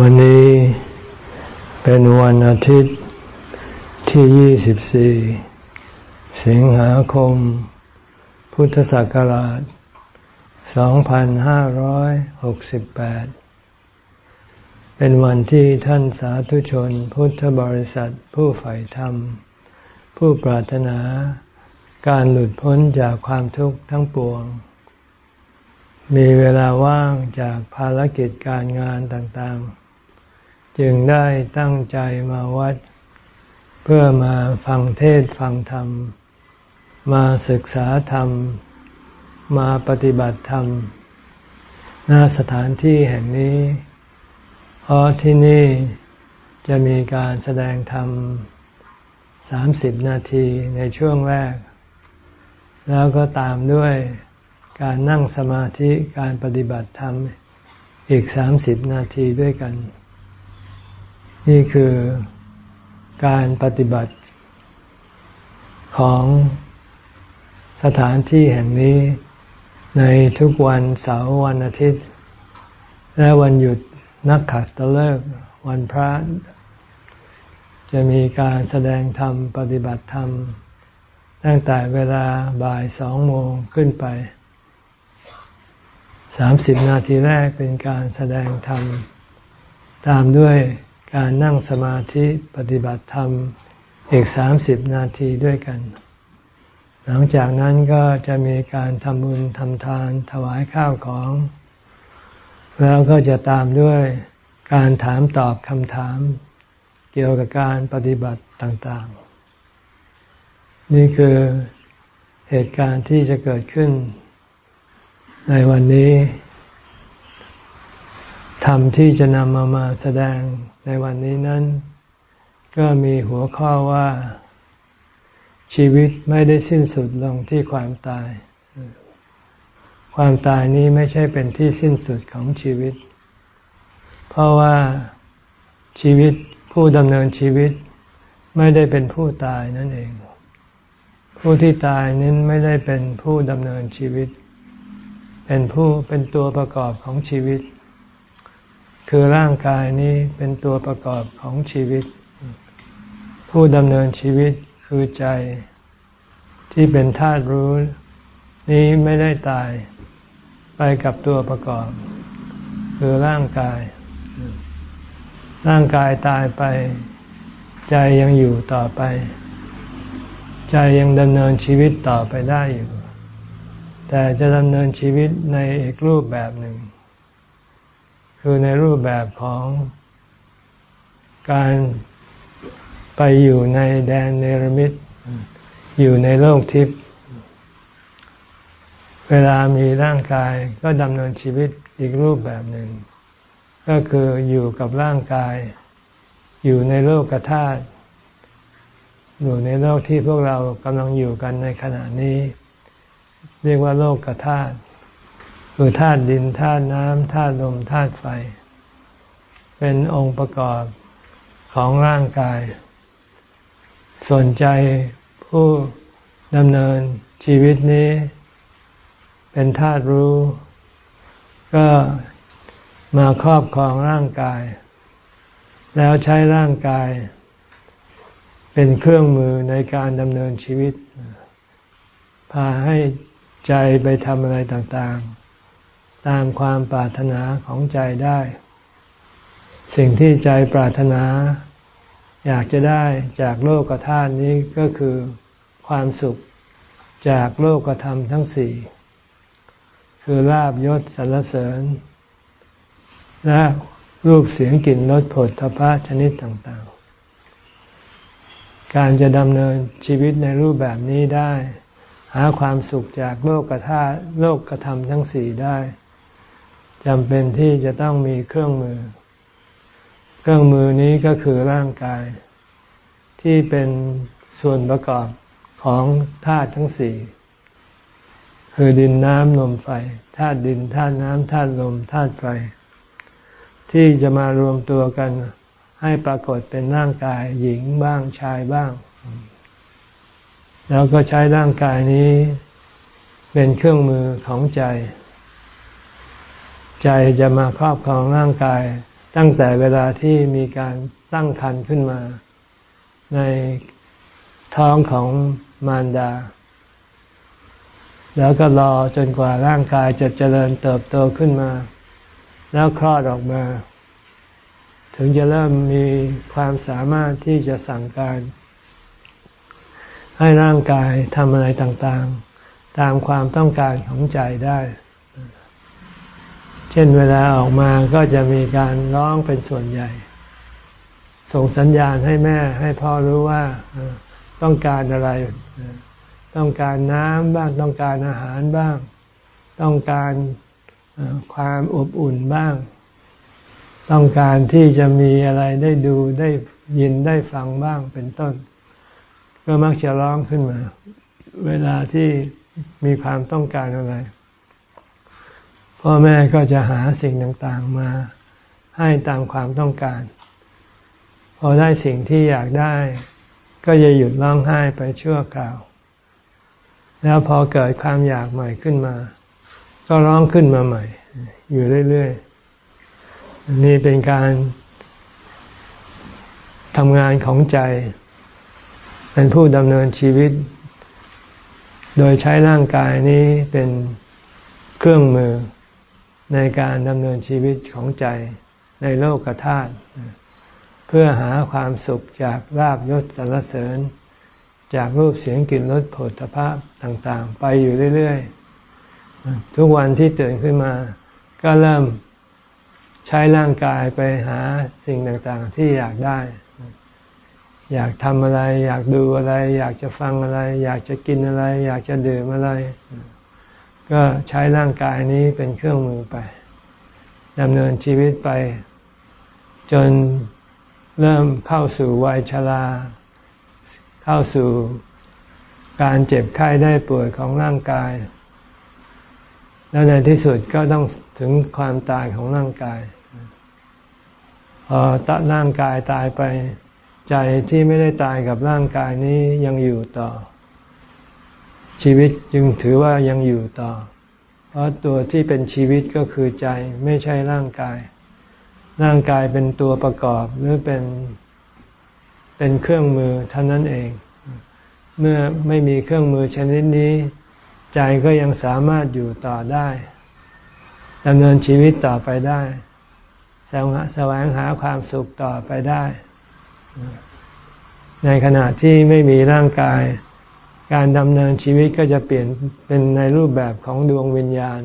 วันนี้เป็นวันอาทิตย์ที่ 24 สิงหาคม พุทธศักราช 2568 เป็นวันที่ท่านสาธุชนพุทธบริษัทผู้ใฝ่ธรรม ผู้ปรารถนาการหลุดพ้นจากความทุกข์ทั้งปวง มีเวลาว่างจากภารกิจการงานต่างๆ จึงได้ตั้งใจมาวัด เพื่อมาฟังเทศฟังธรรม มาศึกษาธรรม มาปฏิบัติธรรมหน้าสถานที่แห่งนี้ เพราะที่นี่จะมีการแสดงธรรมสามสิบนาทีในช่วงแรก แล้วก็ตามด้วยการนั่งสมาธิการปฏิบัติธรรมอีกสามสิบนาทีด้วยกัน นี่คือการปฏิบัติของสถานที่แห่งนี้ในทุกวันเสาร์วันอาทิตย์ และวันหยุดนักขัตฤกษ์วันพระ จะมีการแสดงธรรมปฏิบัติธรรม ตั้งแต่เวลาบ่ายสองโมงขึ้นไปสามสิบนาทีแรกเป็นการแสดงธรรม ตามด้วย การนั่งสมาธิปฏิบัติธรรมอีกสามสิบนาทีด้วยกัน หลังจากนั้นก็จะมีการทำบุญทำทานถวายข้าวของ แล้วก็จะตามด้วยการถามตอบคำถาม เกี่ยวกับการปฏิบัติต่างๆ นี่คือเหตุการณ์ที่จะเกิดขึ้น ในวันนี้ธรรมที่จะนำมามาแสดง ในวันนี้นั้น ก็มีหัวข้อว่า ชีวิตไม่ได้สิ้นสุดลงที่ความตาย ความตายนี้ไม่ใช่เป็นที่สิ้นสุดของชีวิต เพราะว่าชีวิตผู้ดำเนินชีวิต ไม่ได้เป็นผู้ตายนั่นเอง ผู้ที่ตายนั้นไม่ได้เป็นผู้ดำเนินชีวิต เป็นผู้เป็นตัวประกอบของชีวิต คือร่างกายนี้เป็นตัวประกอบของชีวิต ผู้ดำเนินชีวิตคือใจที่เป็นธาตุรู้ นี้ไม่ได้ตายไปกับตัวประกอบ คือร่างกาย ร่างกายตายไป ใจยังอยู่ต่อไป ใจยังดำเนินชีวิตต่อไปได้อยู่ แต่จะดำเนินชีวิตในอีกรูปแบบหนึ่ง คือในรูปแบบของการไปอยู่ในแดนเนรมิต อยู่ในโลกทิพย์เวลามีร่างกายก็ดำเนินชีวิตอีกรูปแบบหนึ่ง ก็คืออยู่กับร่างกาย อยู่ในโลกกธาตุอยู่ในโลกที่พวกเรากำลังอยู่กันในขณะนี้ เรียกว่าโลกกธาตุ คือธาตุดินธาตุน้ำธาตุลมธาตุไฟ เป็นองค์ประกอบของร่างกายสนใจผู้ดำเนินชีวิตนี้ เป็นธาตุรู้ ก็มาครอบครองร่างกาย แล้วใช้ร่างกาย เป็นเครื่องมือในการดำเนินชีวิต พาให้ใจไปทำอะไรต่างๆ ตามความปรารถนาของใจได้ สิ่งที่ใจปรารถนา อยากจะได้จากโลกธาตุนี้ก็คือความสุขจากโลกธรรมทั้งสี่ คือลาบยศสรรเสริญ และรูปเสียงกลิ่นรสผลทพะชนิดต่างๆ การจะดำเนินชีวิตในรูปแบบนี้ได้ หาความสุขจากโลกธาตุโลกธรรมทั้งสี่ได้ จำเป็นที่จะต้องมีเครื่องมือ เครื่องมือนี้ก็คือร่างกาย ที่เป็นส่วนประกอบของธาตุทั้งสี่คือดินน้ำลมไฟธาตุดินธาตุน้ำธาตุลมธาตุไฟ ที่จะมารวมตัวกันให้ปรากฏเป็นร่างกายหญิงบ้างชายบ้าง แล้วก็ใช้ร่างกายนี้เป็นเครื่องมือของใจ ใจจะมาครอบครองร่างกาย ตั้งแต่เวลาที่มีการตั้งครรภ์ขึ้นมา ในท้องของมารดา แล้วก็รอจนกว่าร่างกายจะเจริญเติบโตขึ้นมา แล้วคลอดออกมา ถึงจะเริ่มมีความสามารถที่จะสั่งการ ให้ร่างกายทำอะไรต่างๆ ตามความต้องการของใจได้ เช่นเวลาออกมาก็จะมีการร้องเป็นส่วนใหญ่ ส่งสัญญาณให้แม่ให้พ่อรู้ว่าต้องการอะไร ต้องการน้ำบ้าง ต้องการอาหารบ้าง ต้องการความอบอุ่นบ้าง ต้องการที่จะมีอะไรได้ดูได้ยินได้ฟังบ้างเป็นต้น ก็มักจะร้องขึ้นมา เวลาที่มีความต้องการอะไร พ่อแม่ก็จะหาสิ่งต่างๆมาให้ตามความต้องการ พอได้สิ่งที่อยากได้ ก็จะหยุดร้องไห้ไปชั่วคราว แล้วพอเกิดความอยากใหม่ขึ้นมา ก็ร้องขึ้นมาใหม่ อยู่เรื่อยๆ นี่เป็นการทำงานของใจ เป็นผู้ดำเนินชีวิต โดยใช้ร่างกายนี้เป็นเครื่องมือ ในการดำเนินชีวิตของใจในโลกธาตุเพื่อหาความสุขจากลาบยศสรรเสริญ จากรูปเสียงกลิ่นรสผลภาพต่างๆ ไปอยู่เรื่อยๆ ทุกวันที่ตื่นขึ้นมา ก็เริ่มใช้ร่างกายไปหาสิ่งต่างๆ ที่อยากได้ อยากทำอะไร อยากดูอะไร อยากจะฟังอะไร อยากจะกินอะไร อยากจะดื่มอะไร ก็ใช้ร่างกายนี้เป็นเครื่องมือไปดำเนินชีวิตไป จนเริ่มเข้าสู่วัยชรา เข้าสู่การเจ็บไข้ได้ป่วยของร่างกาย แล้วในที่สุดก็ต้องถึงความตายของร่างกาย พอตร่างกายตายไป ใจที่ไม่ได้ตายกับร่างกายนี้ยังอยู่ต่อ ชีวิตจึงถือว่ายังอยู่ต่อ เพราะตัวที่เป็นชีวิตก็คือใจไม่ใช่ร่างกาย ร่างกายเป็นตัวประกอบหรือเป็นเป็นเครื่องมือเท่านั้นเอง เมื่อไม่มีเครื่องมือชนิดนี้ ใจก็ยังสามารถอยู่ต่อได้ดำเนินชีวิตต่อไปได้แสวงหาความสุขต่อไปได้ ในขณะที่ไม่มีร่างกาย การดำเนินชีวิตก็จะเปลี่ยนเป็นในรูปแบบของดวงวิญญาณ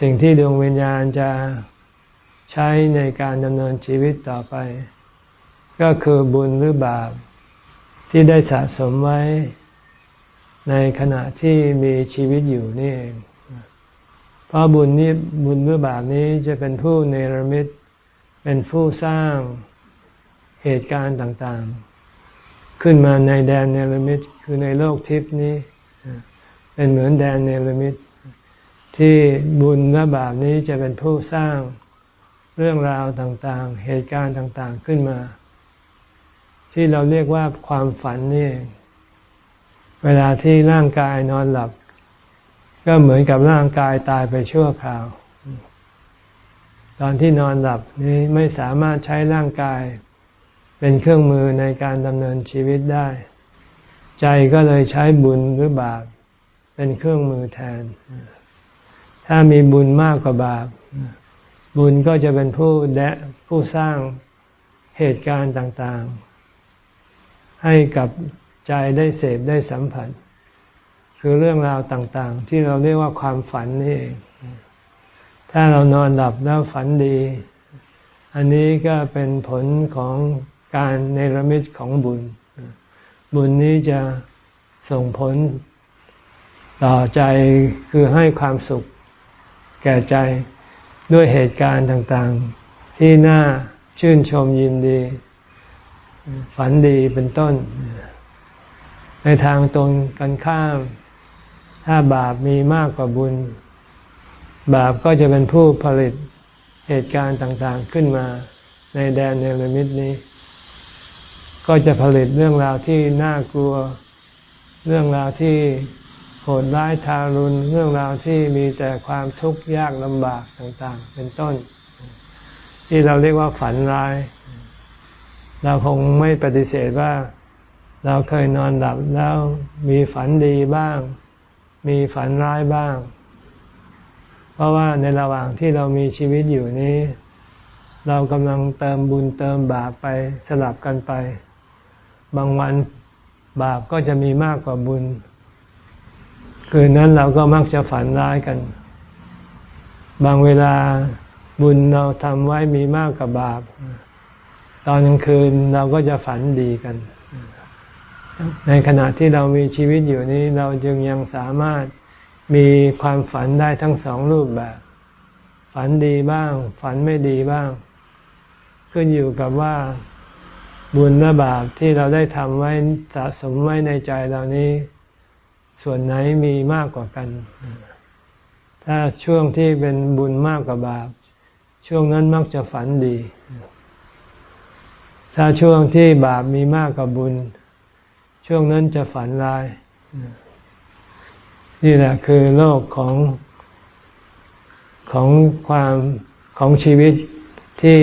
สิ่งที่ดวงวิญญาณจะใช้ในการดำเนินชีวิตต่อไป ก็คือบุญหรือบาปที่ได้สะสมไว้ในขณะที่มีชีวิตอยู่นี่เองเพราะบุญนี้บุญหรือบาปนี้จะเป็นผู้เนรมิตเป็นผู้สร้างเหตุการณ์ต่างๆ ขึ้นมาในแดนเนรมิต คือในโลกทิพนี้ เป็นเหมือนแดนเนรมิต ที่บุญและบาปนี้จะเป็นผู้สร้างเรื่องราวต่างๆ เหตุการณ์ต่างๆขึ้นมา ที่เราเรียกว่าความฝันนี่ เวลาที่ร่างกายนอนหลับ ก็เหมือนกับร่างกายตายไปชั่วคราว ตอนที่นอนหลับนี้ไม่สามารถใช้ร่างกาย เป็นเครื่องมือในการดำเนินชีวิตได้ ใจก็เลยใช้บุญหรือบาปเป็นเครื่องมือแทน ถ้ามีบุญมากกว่าบาป บุญก็จะเป็นผู้แดะผู้สร้างเหตุการณ์ต่างๆ ให้กับใจได้เสพได้สัมผัส คือเรื่องราวต่างๆ ที่เราเรียกว่าความฝันนี่เอง ถ้าเรานอนหลับแล้วฝันดี อันนี้ก็เป็นผลของการเนรมิตของบุญ บุญนี้จะส่งผลต่อใจคือให้ความสุข แก่ใจด้วยเหตุการณ์ต่างๆ ที่น่าชื่นชมยินดี ฝันดีเป็นต้น ในทางตรงกันข้าม ถ้าบาปมีมากกว่าบุญ บาปก็จะเป็นผู้ผลิตเหตุการณ์ต่างๆขึ้นมาในแดนเนรมิตนี้ ก็จะผลิตเรื่องราวที่น่ากลัว เรื่องราวที่โหดร้ายทารุณ เรื่องราวที่มีแต่ความทุกข์ยากลำบากต่าง ๆ เป็นต้น ที่เราเรียกว่าฝันร้าย เราคงไม่ปฏิเสธว่า เราเคยนอนหลับแล้วมีฝันดีบ้าง มีฝันร้ายบ้าง เพราะว่าในระหว่างที่เรามีชีวิตอยู่นี้ เรากำลังเติมบุญเติมบาปไปสลับกันไป บางวันบาปก็จะมีมากกว่าบุญ คืนนั้นเราก็มักจะฝันร้ายกัน บางเวลาบุญเราทำไว้มีมากกว่าบาป ตอนกลางคืนเราก็จะฝันดีกัน ในขณะที่เรามีชีวิตอยู่นี้เราจึงยังสามารถมีความฝันได้ทั้งสองรูปแบบ ฝันดีบ้าง ฝันไม่ดีบ้าง ขึ้นอยู่กับว่า บุญและบาปที่เราได้ทำไว้สะสมไว้ในใจเรานี้ ส่วนไหนมีมากกว่ากัน ถ้าช่วงที่เป็นบุญมากกว่าบาป ช่วงนั้นมักจะฝันดี ถ้าช่วงที่บาปมีมากกว่าบุญ ช่วงนั้นจะฝันร้าย นี่แหละคือโลกของของความของชีวิตที่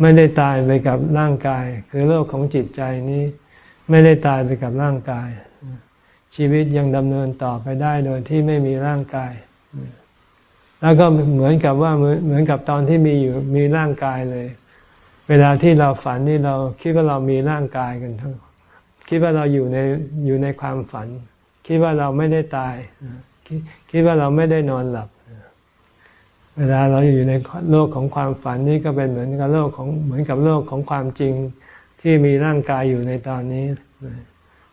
ไม่ได้ตายไปกับร่างกาย คือโลกของจิตใจนี้ ไม่ได้ตายไปกับร่างกาย ชีวิตยังดำเนินต่อไปได้โดยที่ไม่มีร่างกาย แล้วก็เหมือนกับว่าเหมือนกับตอนที่มีอยู่มีร่างกายเลย เวลาที่เราฝันนี่เราคิดว่าเรามีร่างกายกันทั้งคิดว่าเราอยู่ในอยู่ในความฝัน คิดว่าเราไม่ได้ตาย คิดว่าเราไม่ได้นอนหลับ เวลาเราอยู่ในโลกของความฝันนี่ก็เป็นเหมือนกับโลกของเหมือนกับโลกของความจริงที่มีร่างกายอยู่ในตอนนี้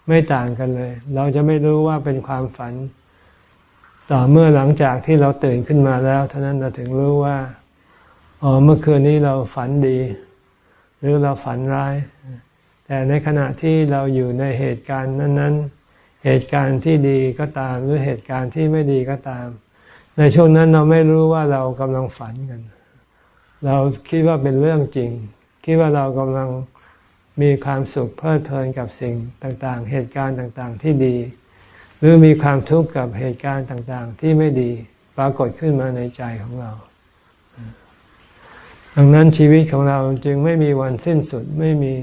ไม่ต่างกันเลย เราจะไม่รู้ว่าเป็นความฝัน ต่อเมื่อหลังจากที่เราตื่นขึ้นมาแล้วเท่านั้นเราถึงรู้ว่าอ๋อเมื่อคืนนี้เราฝันดี หรือเราฝันร้าย แต่ในขณะที่เราอยู่ในเหตุการณ์นั้น ๆ เหตุการณ์ที่ดีก็ตาม หรือเหตุการณ์ที่ไม่ดีก็ตาม ในช่วงนั้นเราไม่รู้ว่าเรากำลังฝันกัน เราคิดว่าเป็นเรื่องจริง คิดว่าเรากำลังมีความสุขเพลิดเพลินกับสิ่งต่างๆ เหตุการณ์ต่างๆ ที่ดี หรือมีความทุกข์กับเหตุการณ์ต่างๆ ที่ไม่ดีปรากฏขึ้นมาในใจของเรา ดังนั้นชีวิตของเราจึงไม่มีวันสิ้นสุดไม่มี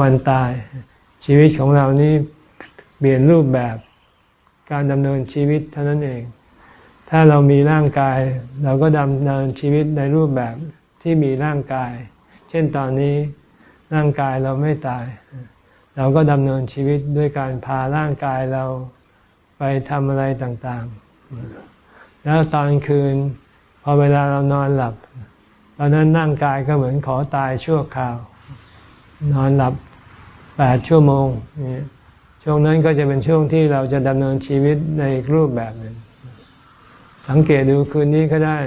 วันตาย ชีวิตของเรานี้เปลี่ยนรูปแบบการดำเนินชีวิตเท่านั้นเอง ถ้าเรามีร่างกาย เราก็ดำเนินชีวิตในรูปแบบที่มีร่างกาย เช่นตอนนี้ร่างกายเราไม่ตาย เราก็ดำเนินชีวิตด้วยการพาร่างกายเราไปทำอะไรต่างๆ แล้วตอนคืนพอเวลาเรานอนหลับตอนนั้นร่างกายก็เหมือนขอตายชั่วคราว นอนหลับแปดชั่วโมง ช่วงนั้นก็จะเป็นช่วงที่เราจะดำเนินชีวิตในรูปแบบหนึ่ง สังเกตดูคืนนี้ก็ได้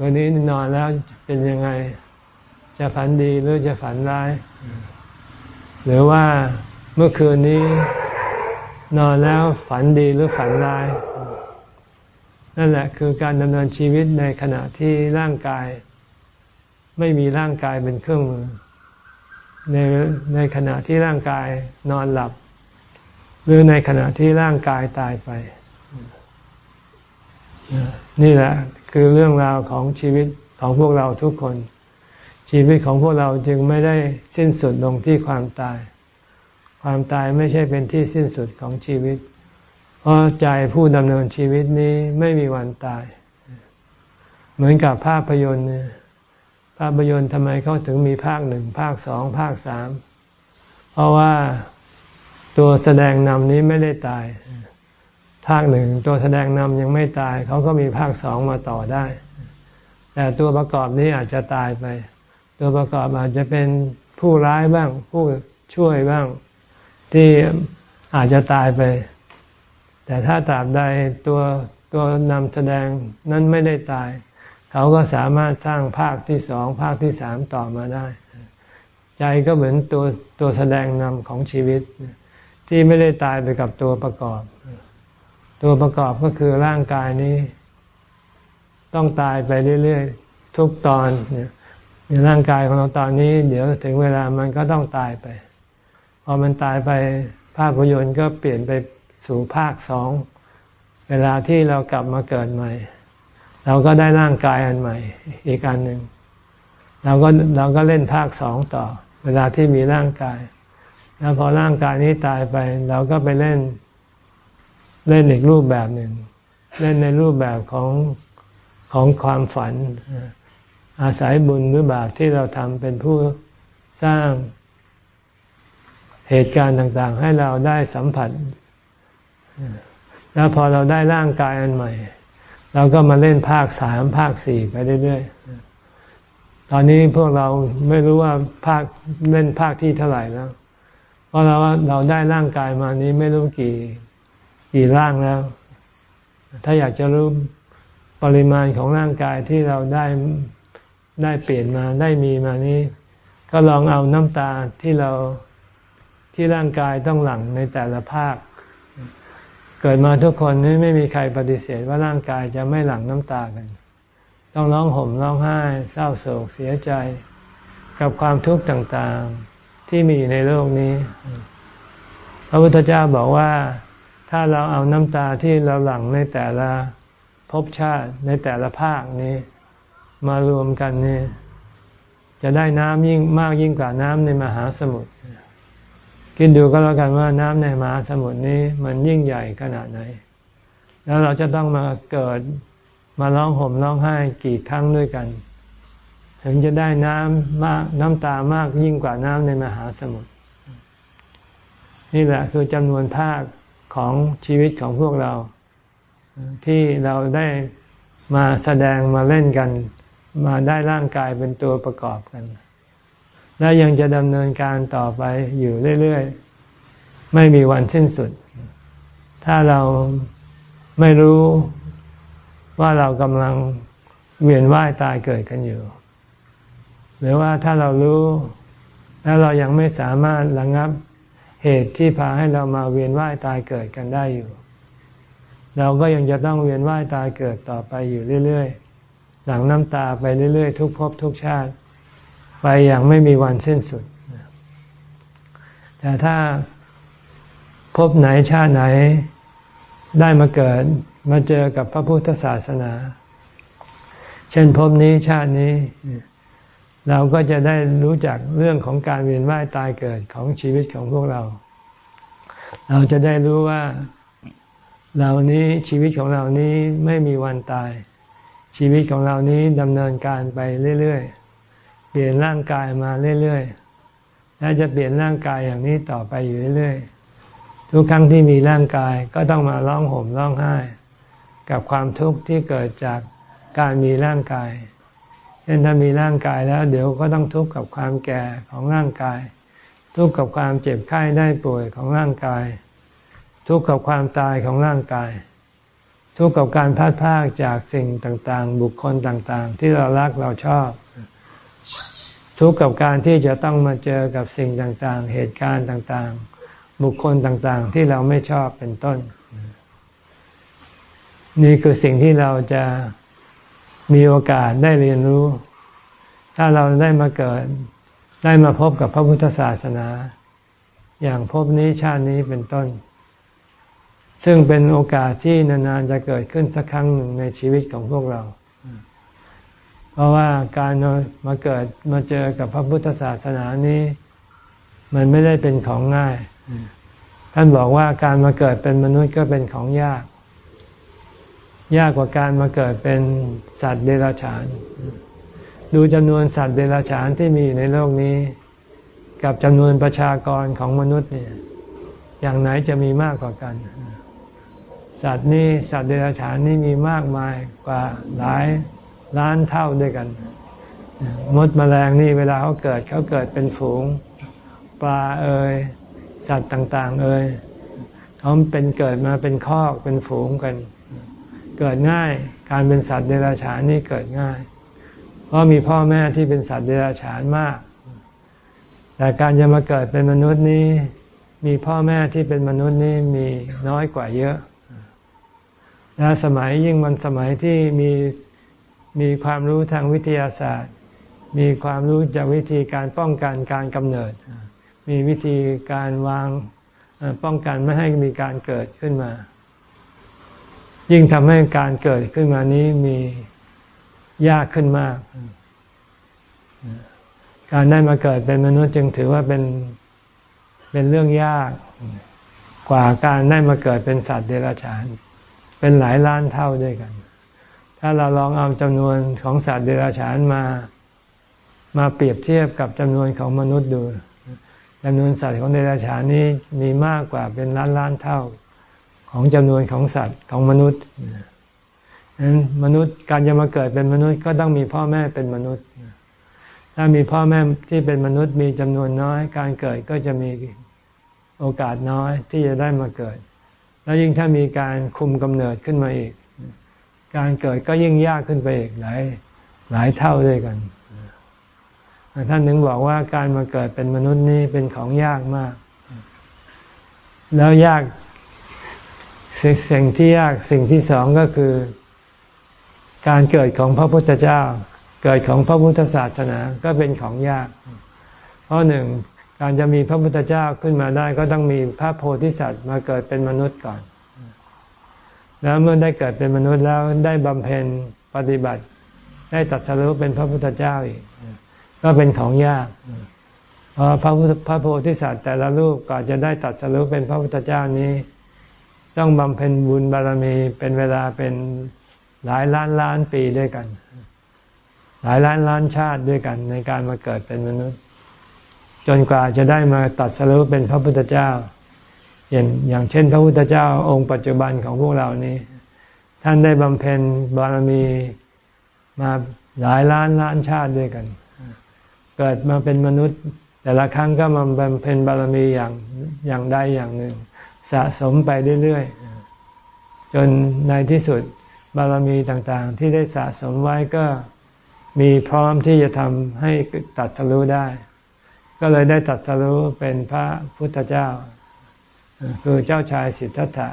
วันนี้นอนแล้วเป็นยังไง จะฝันดีหรือจะฝันร้าย หรือว่าเมื่อคืนนี้ นอนแล้วฝันดีหรือฝันร้าย นั่นแหละคือการดำเนินชีวิตในขณะที่ร่างกาย ไม่มีร่างกายเป็นเครื่องมือ ในในขณะที่ร่างกายนอนหลับ หรือในขณะที่ร่างกายตายไป นี่แหละคือเรื่องราวของชีวิตของพวกเราทุกคน ชีวิตของพวกเราจึงไม่ได้สิ้นสุดลงที่ความตาย ความตายไม่ใช่เป็นที่สิ้นสุดของชีวิต เพราะใจผู้ดำเนินชีวิตนี้ไม่มีวันตาย เหมือนกับภาพยนตร์ภาพยนตร์ทำไมเขาถึงมีภาคหนึ่งภาคสองภาคสามเพราะว่าตัวแสดงนำนี้ไม่ได้ตาย ภาคหนึ่งตัวแสดงนำยังไม่ตาย เขาก็มีภาคสองมาต่อได้ แต่ตัวประกอบนี้อาจจะตายไป ตัวประกอบอาจจะเป็นผู้ร้ายบ้าง ผู้ช่วยบ้าง ที่อาจจะตายไป แต่ถ้าตราบใดตัวตัวนำแสดงนั้นไม่ได้ตาย เขาก็สามารถสร้างภาคที่สองภาคที่สามต่อมาได้ ใจก็เหมือนตัวตัวแสดงนำของชีวิต ที่ไม่ได้ตายไปกับตัวประกอบ ตัวประกอบก็คือร่างกายนี้ ต้องตายไปเรื่อยๆ ทุกตอนเนี่ยร่างกายของเราตอนนี้ เดี๋ยวถึงเวลามันก็ต้องตายไป พอมันตายไปภาพยนตร์ก็เปลี่ยนไปสู่ภาคสอง เวลาที่เรากลับมาเกิดใหม่ เราก็ได้ร่างกายอันใหม่ อีกอันหนึ่งเราก็เราก็เล่นภาคสองต่อ เวลาที่มีร่างกาย แล้วพอร่างกายนี้ตายไป เราก็ไปเล่น เล่นอีกรูปแบบหนึ่ง เล่นในรูปแบบของของความฝัน อาศัยบุญหรือบาปที่เราทำเป็นผู้สร้างเหตุการณ์ต่างๆ ให้เราได้สัมผัส แล้วพอเราได้ร่างกายอันใหม่ เราก็มาเล่นภาคสามภาคสี่ไปเรื่อยๆ ตอนนี้พวกเราไม่รู้ว่าภาคเล่นภาคที่เท่าไหร่แล้ว เพราะเราเราได้ร่างกายมานี้ไม่รู้กี่ กี่ร่างแล้ว ถ้าอยากจะรู้ปริมาณของร่างกายที่เราได้ได้เปลี่ยนมาได้มีมานี้ ก็ลองเอาน้ำตาที่เราที่ร่างกายต้องหลั่งในแต่ละภาค เกิดมาทุกคนนี่ไม่มีใครปฏิเสธว่าร่างกายจะไม่หลั่งน้ำตากัน ต้องร้องห่มร้องไห้ เศร้าโศกเสียใจ กับความทุกข์ต่างๆที่มีอยู่ในโลกนี้ พระพุทธเจ้าบอกว่า ถ้าเราเอาน้ำตาที่เราหลั่งในแต่ละภพชาติในแต่ละภาคนี้ มารวมกันนี่จะได้น้ำยิ่งมากยิ่งกว่าน้ำในมหาสมุทรคิดดูก็แล้วกันว่าน้ำในมหาสมุทรนี้มันยิ่งใหญ่ขนาดไหน แล้วเราจะต้องมาเกิดมาร้องห่มร้องไห้กี่ครั้งด้วยกัน ถึงจะได้น้ำมากน้ำตามากยิ่งกว่าน้ำในมหาสมุทรนี่แหละคือจำนวนภาค ของชีวิตของพวกเรา ที่เราได้มาแสดงมาเล่นกัน มาได้ร่างกายเป็นตัวประกอบกัน และยังจะดำเนินการต่อไปอยู่เรื่อยๆ ไม่มีวันสิ้นสุด ถ้าเราไม่รู้ว่าเรากำลังเวียนว่ายตายเกิดกันอยู่ หรือว่าถ้าเรารู้แล้วเรายังไม่สามารถระงับ เหตุที่พาให้เรามาเวียนว่ายตายเกิดกันได้อยู่ เราก็ยังจะต้องเวียนว่ายตายเกิดต่อไปอยู่เรื่อยๆ หลังน้ำตาไปเรื่อยๆ ทุกภพทุกชาติ ไปอย่างไม่มีวันสิ้นสุด แต่ถ้าพบไหนชาติไหนได้มาเกิดมาเจอกับพระพุทธศาสนา เช่นพบนี้ชาตินี้ เราก็จะได้รู้จักเรื่องของการเวียนว่ายตายเกิดของชีวิตของพวกเรา เราจะได้รู้ว่าเรานี้ชีวิตของเรานี้ไม่มีวันตาย ชีวิตของเรานี้ดำเนินการไปเรื่อยๆ เปลี่ยนร่างกายมาเรื่อยๆ และจะเปลี่ยนร่างกายอย่างนี้ต่อไปอยู่เรื่อยๆ ทุกครั้งที่มีร่างกายก็ต้องมาร้องห่มร้องไห้ กับความทุกข์ที่เกิดจากการมีร่างกาย เช่นถ้ามีร่างกายแล้ว เดี๋ยวก็ต้องทุกข์กับความแก่ของร่างกาย ทุกข์กับความเจ็บไข้ได้ป่วยของร่างกาย ทุกข์กับความตายของร่างกาย ทุกข์กับการพัดพากจากสิ่งต่างๆ บุคคลต่างๆ ที่เรารักเราชอบ ทุกข์กับการที่จะต้องมาเจอกับสิ่งต่างๆ เหตุการณ์ต่างๆ บุคคลต่างๆ ที่เราไม่ชอบเป็นต้น นี่คือสิ่งที่เราจะ มีโอกาสได้เรียนรู้ ถ้าเราได้มาเกิด ได้มาพบกับพระพุทธศาสนา อย่างพบนี้ชาตินี้เป็นต้น ซึ่งเป็นโอกาสที่นานๆจะเกิดขึ้นสักครั้งหนึ่งในชีวิตของพวกเรา เพราะว่าการมาเกิดมาเจอกับพระพุทธศาสนานี้ มันไม่ได้เป็นของง่าย ท่านบอกว่าการมาเกิดเป็นมนุษย์ก็เป็นของยาก ยากกว่าการมาเกิดเป็นสัตว์เดรัจฉาน ดูจำนวนสัตว์เดรัจฉานที่มีอยู่ในโลกนี้ กับจำนวนประชากรของมนุษย์เนี่ย อย่างไหนจะมีมากกว่ากัน สัตว์นี่สัตว์เดรัจฉานนี่มีมากมายกว่าหลายล้านเท่าด้วยกัน มดมแมลงนี่เวลาเขาเกิดเขาเกิดเป็นฝูง ปลาเอ่ยสัตว์ต่าง ๆ เอ่ยเขาเป็นเกิดมาเป็นคอกเป็นฝูงกันเเกิดง่าย การเป็นสัตว์เดรัจฉานนี่เกิดง่าย เพราะมีพ่อแม่ที่เป็นสัตว์เดรัจฉานมาก แต่การจะมาเกิดเป็นมนุษย์นี้ มีพ่อแม่ที่เป็นมนุษย์นี่มีน้อยกว่าเยอะ และสมัยยิ่งมันสมัยที่มีมีความรู้ทางวิทยาศาสตร์ มีความรู้จากวิธีการป้องกันการกำเนิด มีวิธีการวางป้องกันไม่ให้มีการเกิดขึ้นมา ยิ่งทำให้การเกิดขึ้นมานี้มียากขึ้นมาก การได้มาเกิดเป็นมนุษย์จึงถือว่าเป็นเป็นเรื่องยากกว่าการได้มาเกิดเป็นสัตว์เดรัจฉาน เป็นหลายล้านเท่าด้วยกัน ถ้าเราลองเอาจำนวนของสัตว์เดรัจฉานมามาเปรียบเทียบกับจำนวนของมนุษย์ดูจำนวนสัตว์ของเดรัจฉานนี้มีมากกว่าเป็นล้านล้านเท่า ของจำนวนของสัตว์ของมนุษย์นั้นมนุษย์การจะมาเกิดเป็นมนุษย์ก็ต้องมีพ่อแม่เป็นมนุษย์ ถ้ามีพ่อแม่ที่เป็นมนุษย์มีจำนวนน้อย การเกิดก็จะมีโอกาสน้อยที่จะได้มาเกิด แล้วยิ่งถ้ามีการคุมกำเนิดขึ้นมาอีก การเกิดก็ยิ่งยากขึ้นไปอีกหลายหลายเท่าด้วยกัน ท่านถึงบอกว่าการมาเกิดเป็นมนุษย์นี่เป็นของยากมาก แล้วยาก สิ่งที่ยากสิ่งที่สองก็คือ การเกิดของพระพุทธเจ้า เกิดของพระพุทธศาสนาก็เป็นของยาก เพราะหนึ่งการจะมีพระพุทธเจ้าขึ้นมาได้ก็ต้องมีพระโพธิสัตว์มาเกิดเป็นมนุษย์ก่อน แล้วเมื่อได้เกิดเป็นมนุษย์แล้วได้บำเพ็ญปฏิบัติ ได้ตัดสรุปเป็นพระพุทธเจ้าอีก ก็เป็นของยากเพราะพระพระโพธิสัตว์แต่ละรูปก่อนจะได้ตัดสรุปเป็นพระพุทธเจ้านี้ ต้องบำเพ็ญบุญบารมีเป็นเวลาเป็นหลายล้านล้านปีด้วยกัน หลายล้านล้านชาติด้วยกัน ในการมาเกิดเป็นมนุษย์ จนกว่าจะได้มาตัดสรุปเป็นพระพุทธเจ้า อย่างอย่างเช่น พระพุทธเจ้าองค์ปัจจุบันของพวกเรานี้ ท่านได้บำเพ็ญบารมีมาหลายล้านล้านชาติด้วยกัน เกิดมาเป็นมนุษย์ แต่ละครั้งก็มาบำเพ็ญบารมีอย่างอย่างใดอย่างหนึ่ง สะสมไปเรื่อยๆ จนในที่สุดบารมีต่างๆ ที่ได้สะสมไว้ก็มีพร้อมที่จะทำให้ตัดสรู้ได้ ก็เลยได้ตัดสรู้เป็นพระพุทธเจ้า คือเจ้าชายสิทธัตถะ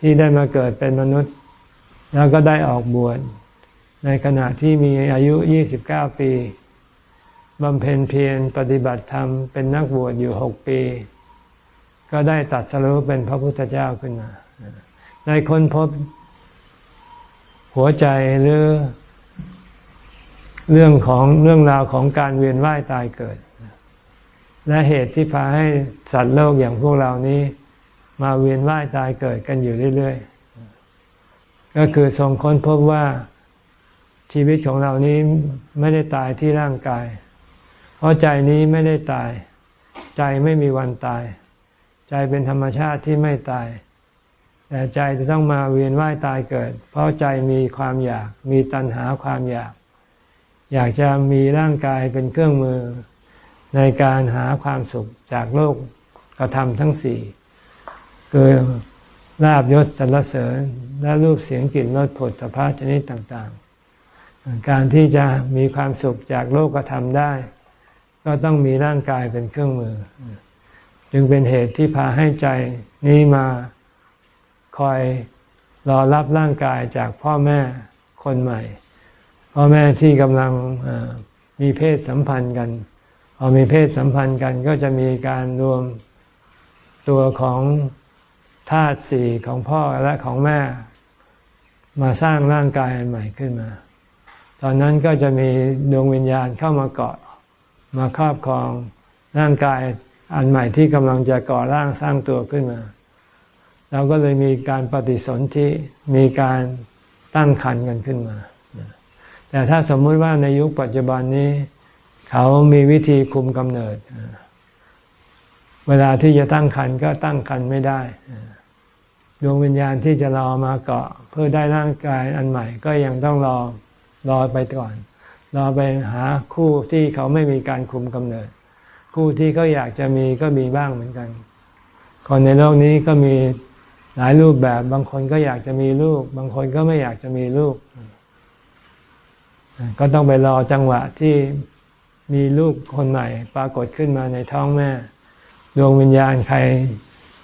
ที่ได้มาเกิดเป็นมนุษย์ แล้วก็ได้ออกบวชในขณะที่มีอายุ 29 ปีบำเพ็ญเพียรปฏิบัติธรรมเป็นนักบวชอยู่หกปี ก็ได้ตัดสรุปเป็นพระพุทธเจ้าขึ้นมา ได้ค้นพบหัวใจหรือ เรื่องของเรื่องราวของการเวียนว่ายตายเกิด และเหตุที่พาให้สัตว์โลกอย่างพวกเรานี้ มาเวียนว่ายตายเกิดกันอยู่เรื่อยๆ ก็คือทรงค้นพบว่าชีวิตของเรานี้ไม่ได้ตายที่ร่างกาย เพราะใจนี้ไม่ได้ตาย ใจไม่มีวันตาย ใจเป็นธรรมชาติที่ไม่ตาย แต่ใจจะต้องมาเวียนว่ายตายเกิด เพราะใจมีความอยาก มีตัณหาความอยาก อยากจะมีร่างกายเป็นเครื่องมือ ในการหาความสุขจากโลกกระทำทั้งสี่คือลาบยศสรรเสริญและรูปเสียงกลิ่นรสผลตภะชนิดต่างๆ การที่จะมีความสุขจากโลกกระทำได้ ก็ต้องมีร่างกายเป็นเครื่องมือ จึงเป็นเหตุที่พาให้ใจนี้มาคอยรอรับร่างกายจากพ่อแม่คนใหม่ พ่อแม่ที่กำลังมีเพศสัมพันธ์กันพอมีเพศสัมพันธ์กันก็จะมีการรวมตัวของธาตุสี่ของพ่อและของแม่ มาสร้างร่างกายใหม่ขึ้นมา ตอนนั้นก็จะมีดวงวิญญาณเข้ามาเกาะมาครอบครองร่างกาย อันใหม่ที่กำลังจะก่อร่างสร้างตัวขึ้นมา เราก็เลยมีการปฏิสนธิมีการตั้งคันกันขึ้นมา แต่ถ้าสมมุติว่าในยุคปัจจุบันนี้ เขามีวิธีคุมกำเนิด เวลาที่จะตั้งคันก็ตั้งคันไม่ได้ดวงวิญญาณที่จะรอมาเกาะ เพื่อได้ร่างกายอันใหม่ ก็ยังต้องรอรอไปก่อนราไปหาคู่ที่เขาไม่มีการคุมกำเนิด คู่ที่เขาอยากจะมีก็มีบ้างเหมือนกัน คนในโลกนี้ก็มีหลายรูปแบบ บางคนก็อยากจะมีลูก บางคนก็ไม่อยากจะมีลูก ก็ต้องไปรอจังหวะที่มีลูกคนใหม่ปรากฏขึ้นมาในท้องแม่ ดวงวิญญาณใคร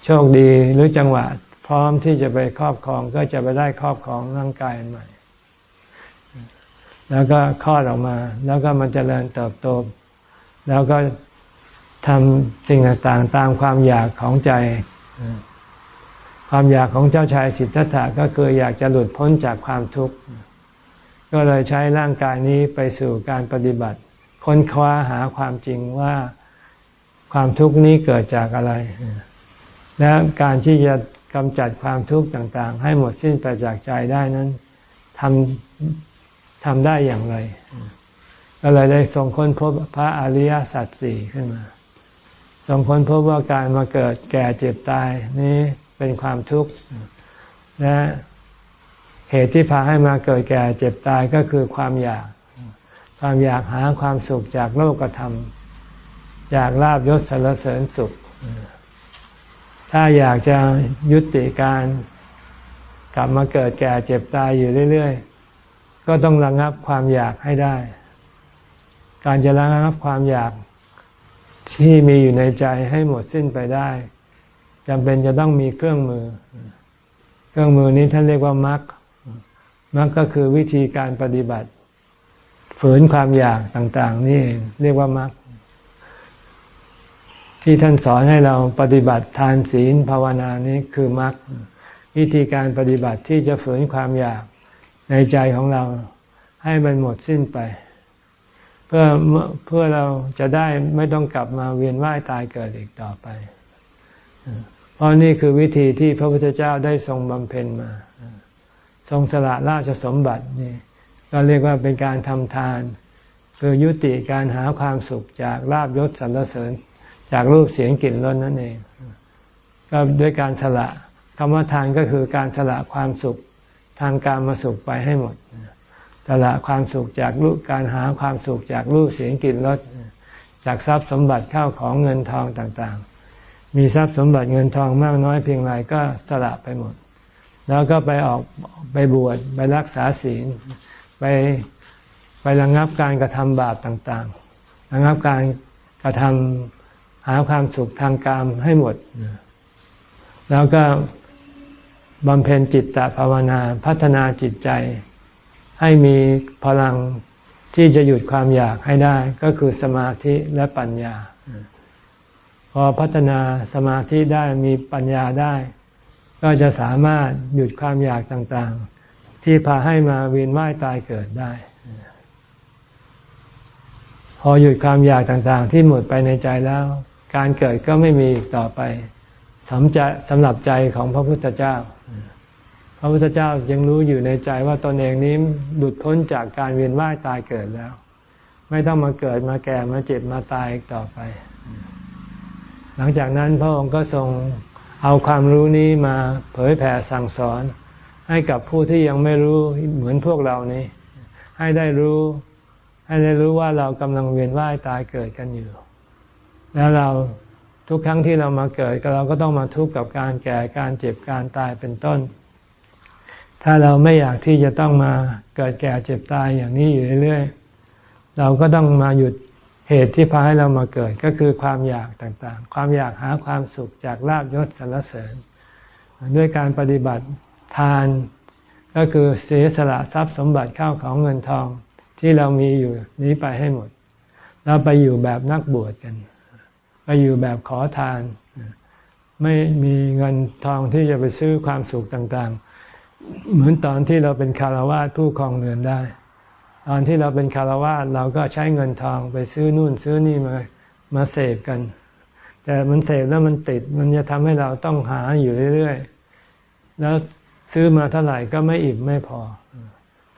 โชคดีหรือจังหวะ พร้อมที่จะไปครอบครองก็จะไปได้ครอบครองร่างกายใหม่ แล้วก็คลอดออกมา แล้วก็มันจเจริญเติบโต แล้วก็ ทำสิ่งต่างๆ ตามความอยากของใจ ความอยากของเจ้าชายสิทธัตถะก็คืออยากจะหลุดพ้นจากความทุกข์ ก็เลยใช้ร่างกายนี้ไปสู่การปฏิบัติ ค้นคว้าหาความจริงว่าความทุกข์นี้เกิดจากอะไร และการที่จะกำจัดความทุกข์ต่างๆ ให้หมดสิ้นไปจากใจได้นั้นทำทำได้อย่างไร ก็เลยได้ทรงค้นพบพระอริยสัจสี่ขึ้นมา ทรงค้นพบว่าการมาเกิดแก่เจ็บตายนี้เป็นความทุกข์และเหตุที่พาให้มาเกิดแก่เจ็บตายก็คือความอยาก ความอยากหาความสุขจากโลกธรรมจากลาบยศสรรเสริญสุข ถ้าอยากจะยุติการกลับมาเกิดแก่เจ็บตายอยู่เรื่อยๆ ก็ต้องระงับความอยากให้ได้ การจะระงับความอยาก ที่มีอยู่ในใจให้หมดสิ้นไปได้จำเป็นจะต้องมีเครื่องมือ เครื่องมือนี้ท่านเรียกว่ามรรคมรรคก็คือวิธีการปฏิบัติ ฝืนความอยากต่าง ๆ นี่เรียกว่ามรรคที่ท่านสอนให้เราปฏิบัติทานศีลภาวนานี้คือมรรควิธีการปฏิบัติที่จะฝืนความอยากในใจของเราให้มันหมดสิ้นไป เพื่อเพื่อเราจะได้ไม่ต้องกลับมาเวียนว่ายตายเกิดอีกต่อไป เพราะนี่คือวิธีที่พระพุทธเจ้าได้ทรงบำเพ็ญมา ทรงสละราชสมบัตินี่ก็เรียกว่าเป็นการทำทาน คือยุติการหาความสุขจากลาบยศสรรเสริญ จากรูปเสียงกลิ่นรสนั่นเอง ก็ด้วยการสละคำว่าทานก็คือการสละความสุขทางการมาสุขไปให้หมด สละความสุขจากรูปการหาความสุขจากรูปเสียงกลิ่นรสจากทรัพย์สมบัติเข้าของเงินทองต่างๆ มีทรัพย์สมบัติเงินทองมากน้อยเพียงไรก็สละไปหมด แล้วก็ไปออกไปบวชไปรักษาศีล ไปไประงับการกระทำบาปต่างๆ ระงับการกระทำหาความสุขทางกามให้หมด แล้วก็บำเพ็ญจิตตภาวนาพัฒนาจิตใจ ให้มีพลังที่จะหยุดความอยากให้ได้ ก็คือสมาธิและปัญญา พอพัฒนาสมาธิได้มีปัญญาได้ ก็จะสามารถหยุดความอยากต่างๆ ที่พาให้มาเวียนว่ายตายเกิดได้ พอหยุดความอยากต่างๆ ที่หมดไปในใจแล้ว การเกิดก็ไม่มีอีกต่อไปสำสำหรับใจของพระพุทธเจ้า พระพุทธเจ้ายังรู้อยู่ในใจว่าตนเองนี้หลุดพ้นจากการเวียนว่ายตายเกิดแล้ว ไม่ต้องมาเกิดมาแก่มาเจ็บมาตายอีกต่อไป หลังจากนั้นพระองค์ก็ทรงเอาความรู้นี้มาเผยแผ่สั่งสอน ให้กับผู้ที่ยังไม่รู้เหมือนพวกเรานี้ ให้ได้รู้ ให้ได้รู้ว่าเรากำลังเวียนว่ายตายเกิดกันอยู่ แล้วเราทุกครั้งที่เรามาเกิดเราก็ต้องมาทุกข์กับการแก่การเจ็บการตายเป็นต้น ถ้าเราไม่อยากที่จะต้องมาเกิดแก่เจ็บตายอย่างนี้อยู่เรื่อยๆ เราก็ต้องมาหยุดเหตุที่พาให้เรามาเกิดก็คือความอยากต่างๆ ความอยากหาความสุขจากลาบยศสรรเสริญ ด้วยการปฏิบัติทานก็คือเสียสละทรัพย์สมบัติเข้าของเงินทองที่เรามีอยู่นี้ไปให้หมดเราไปอยู่แบบนักบวชกัน ไปอยู่แบบขอทาน ไม่มีเงินทองที่จะไปซื้อความสุขต่างๆ เหมือนตอนที่เราเป็นคารวะผู้ครองเรือนได้ ตอนที่เราเป็นคารวะเราก็ใช้เงินทองไปซื้อนู่นซื้อนี่มามาเสพกัน แต่มันเสพแล้วมันติด มันจะทำให้เราต้องหาอยู่เรื่อยๆ แล้วซื้อมาเท่าไหร่ก็ไม่อิ่มไม่พอ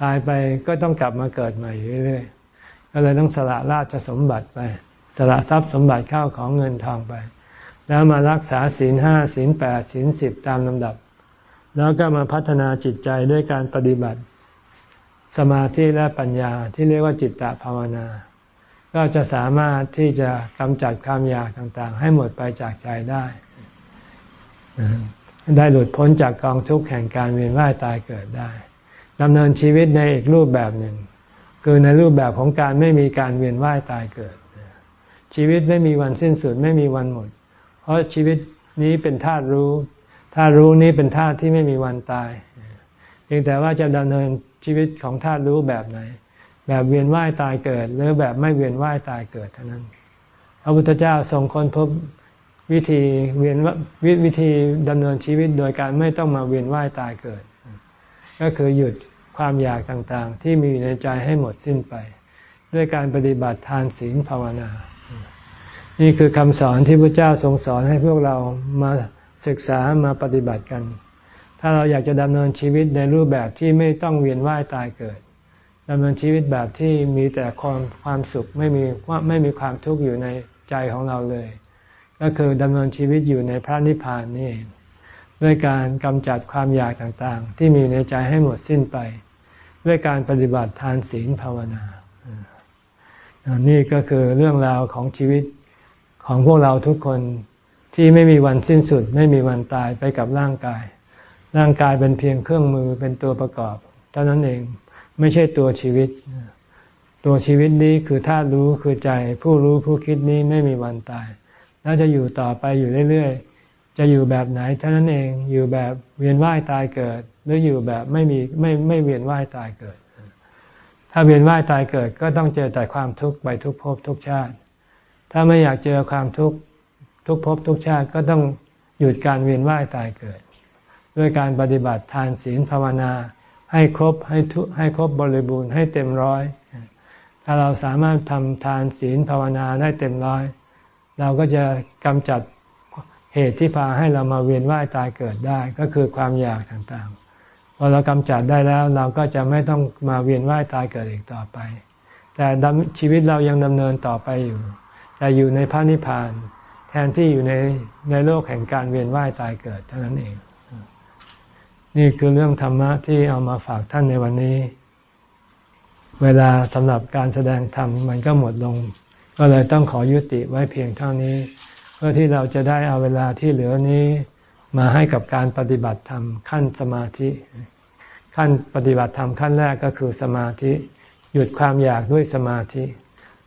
ตายไปก็ต้องกลับมาเกิดใหม่เรื่อยๆ ก็เลยต้องสละราชสมบัติไป สละทรัพย์สมบัติเข้าของเงินทองไป แล้วมารักษาศีลห้าศีลแปดศีลสิบตามลำดับ แล้วก็มาพัฒนาจิตใจด้วยการปฏิบัติ สมาธิและปัญญาที่เรียกว่าจิตตภาวนา ก็จะสามารถที่จะกำจัดความอยากต่างๆ ให้หมดไปจากใจได้ ได้หลุดพ้นจากกองทุกข์แห่งการเวียนว่ายตายเกิดได้ดำเนินชีวิตในอีกรูปแบบหนึ่ง คือในรูปแบบของการไม่มีการเวียนว่ายตายเกิด ชีวิตไม่มีวันสิ้นสุดไม่มีวันหมด เพราะชีวิตนี้เป็นธาตุรู้ ธาตุรู้นี้เป็นธาตุที่ไม่มีวันตายเพียงแต่ว่าจะดำเนินชีวิตของธาตุรู้แบบไหน แบบเวียนว่ายตายเกิด หรือแบบไม่เวียนว่ายตายเกิดเท่านั้น พระพุทธเจ้าทรงค้นพบวิธีเวียนววิธีดำเนินชีวิตโดยการไม่ต้องมาเวียนว่ายตายเกิด ก็คือหยุดความอยากต่างๆ ที่มีอยู่ในใจให้หมดสิ้นไป ด้วยการปฏิบัติทานศีลภาวนา นี่คือคำสอนที่พระเจ้าทรงสอนให้พวกเรามา ศึกษามาปฏิบัติกัน ถ้าเราอยากจะดำเนินชีวิตในรูปแบบที่ไม่ต้องเวียนว่ายตายเกิดดำเนินชีวิตแบบที่มีแต่ความความสุขไม่มีว่าไม่มีความทุกข์อยู่ในใจของเราเลย ก็คือดำเนินชีวิตอยู่ในพระนิพพานนี่ด้วยการกำจัดความอยากต่างๆ ที่มีในใจให้หมดสิ้นไป ด้วยการปฏิบัติทานศีลภาวนา นี่ก็คือเรื่องราวของชีวิตของพวกเราทุกคน ที่ไม่มีวันสิ้นสุด ไม่มีวันตายไปกับร่างกาย ร่างกายเป็นเพียงเครื่องมือเป็นตัวประกอบ เท่านั้นเองไม่ใช่ตัวชีวิต ตัวชีวิตนี้คือธาตุรู้คือใจ ผู้รู้ผู้คิดนี้ไม่มีวันตาย แล้วจะอยู่ต่อไปอยู่เรื่อยๆ จะอยู่แบบไหนเท่านั้นเองอยู่แบบเวียนว่ายตายเกิด หรืออยู่แบบไม่มีไม่ไม่เวียนว่ายตายเกิด ถ้าเวียนว่ายตายเกิดก็ต้องเจอแต่ความทุกข์ไปทุกภพทุกชาติ ถ้าไม่อยากเจอความทุกข์ ทุกภพทุกชาติก็ต้องหยุดการเวียนว่ายตายเกิด ด้วยการปฏิบัติทานศีลภาวนา ให้ครบให้ทุให้ครบบริบูรณ์ให้เต็มร้อย ถ้าเราสามารถทำทานศีลภาวนาได้เต็มร้อย เราก็จะกำจัดเหตุที่พาให้เรามาเวียนว่ายตายเกิดได้ก็คือความอยากต่างๆ พอเรากำจัดได้แล้วเราก็จะไม่ต้องมาเวียนว่ายตายเกิดอีกต่อไป แต่ชีวิตเรายังดำเนินต่อไปอยู่ แต่อยู่ในพระนิพพาน แทนที่อยู่ในในโลกแห่งการเวียนว่ายตายเกิดเท่านั้นเอง นี่คือเรื่องธรรมะที่เอามาฝากท่านในวันนี้ เวลาสำหรับการแสดงธรรมมันก็หมดลง ก็เลยต้องขอยุติไว้เพียงเท่านี้ เพื่อที่เราจะได้เอาเวลาที่เหลือนี้มาให้กับการปฏิบัติธรรมขั้นสมาธิ ขั้นปฏิบัติธรรมขั้นแรกก็คือสมาธิ หยุดความอยากด้วยสมาธิ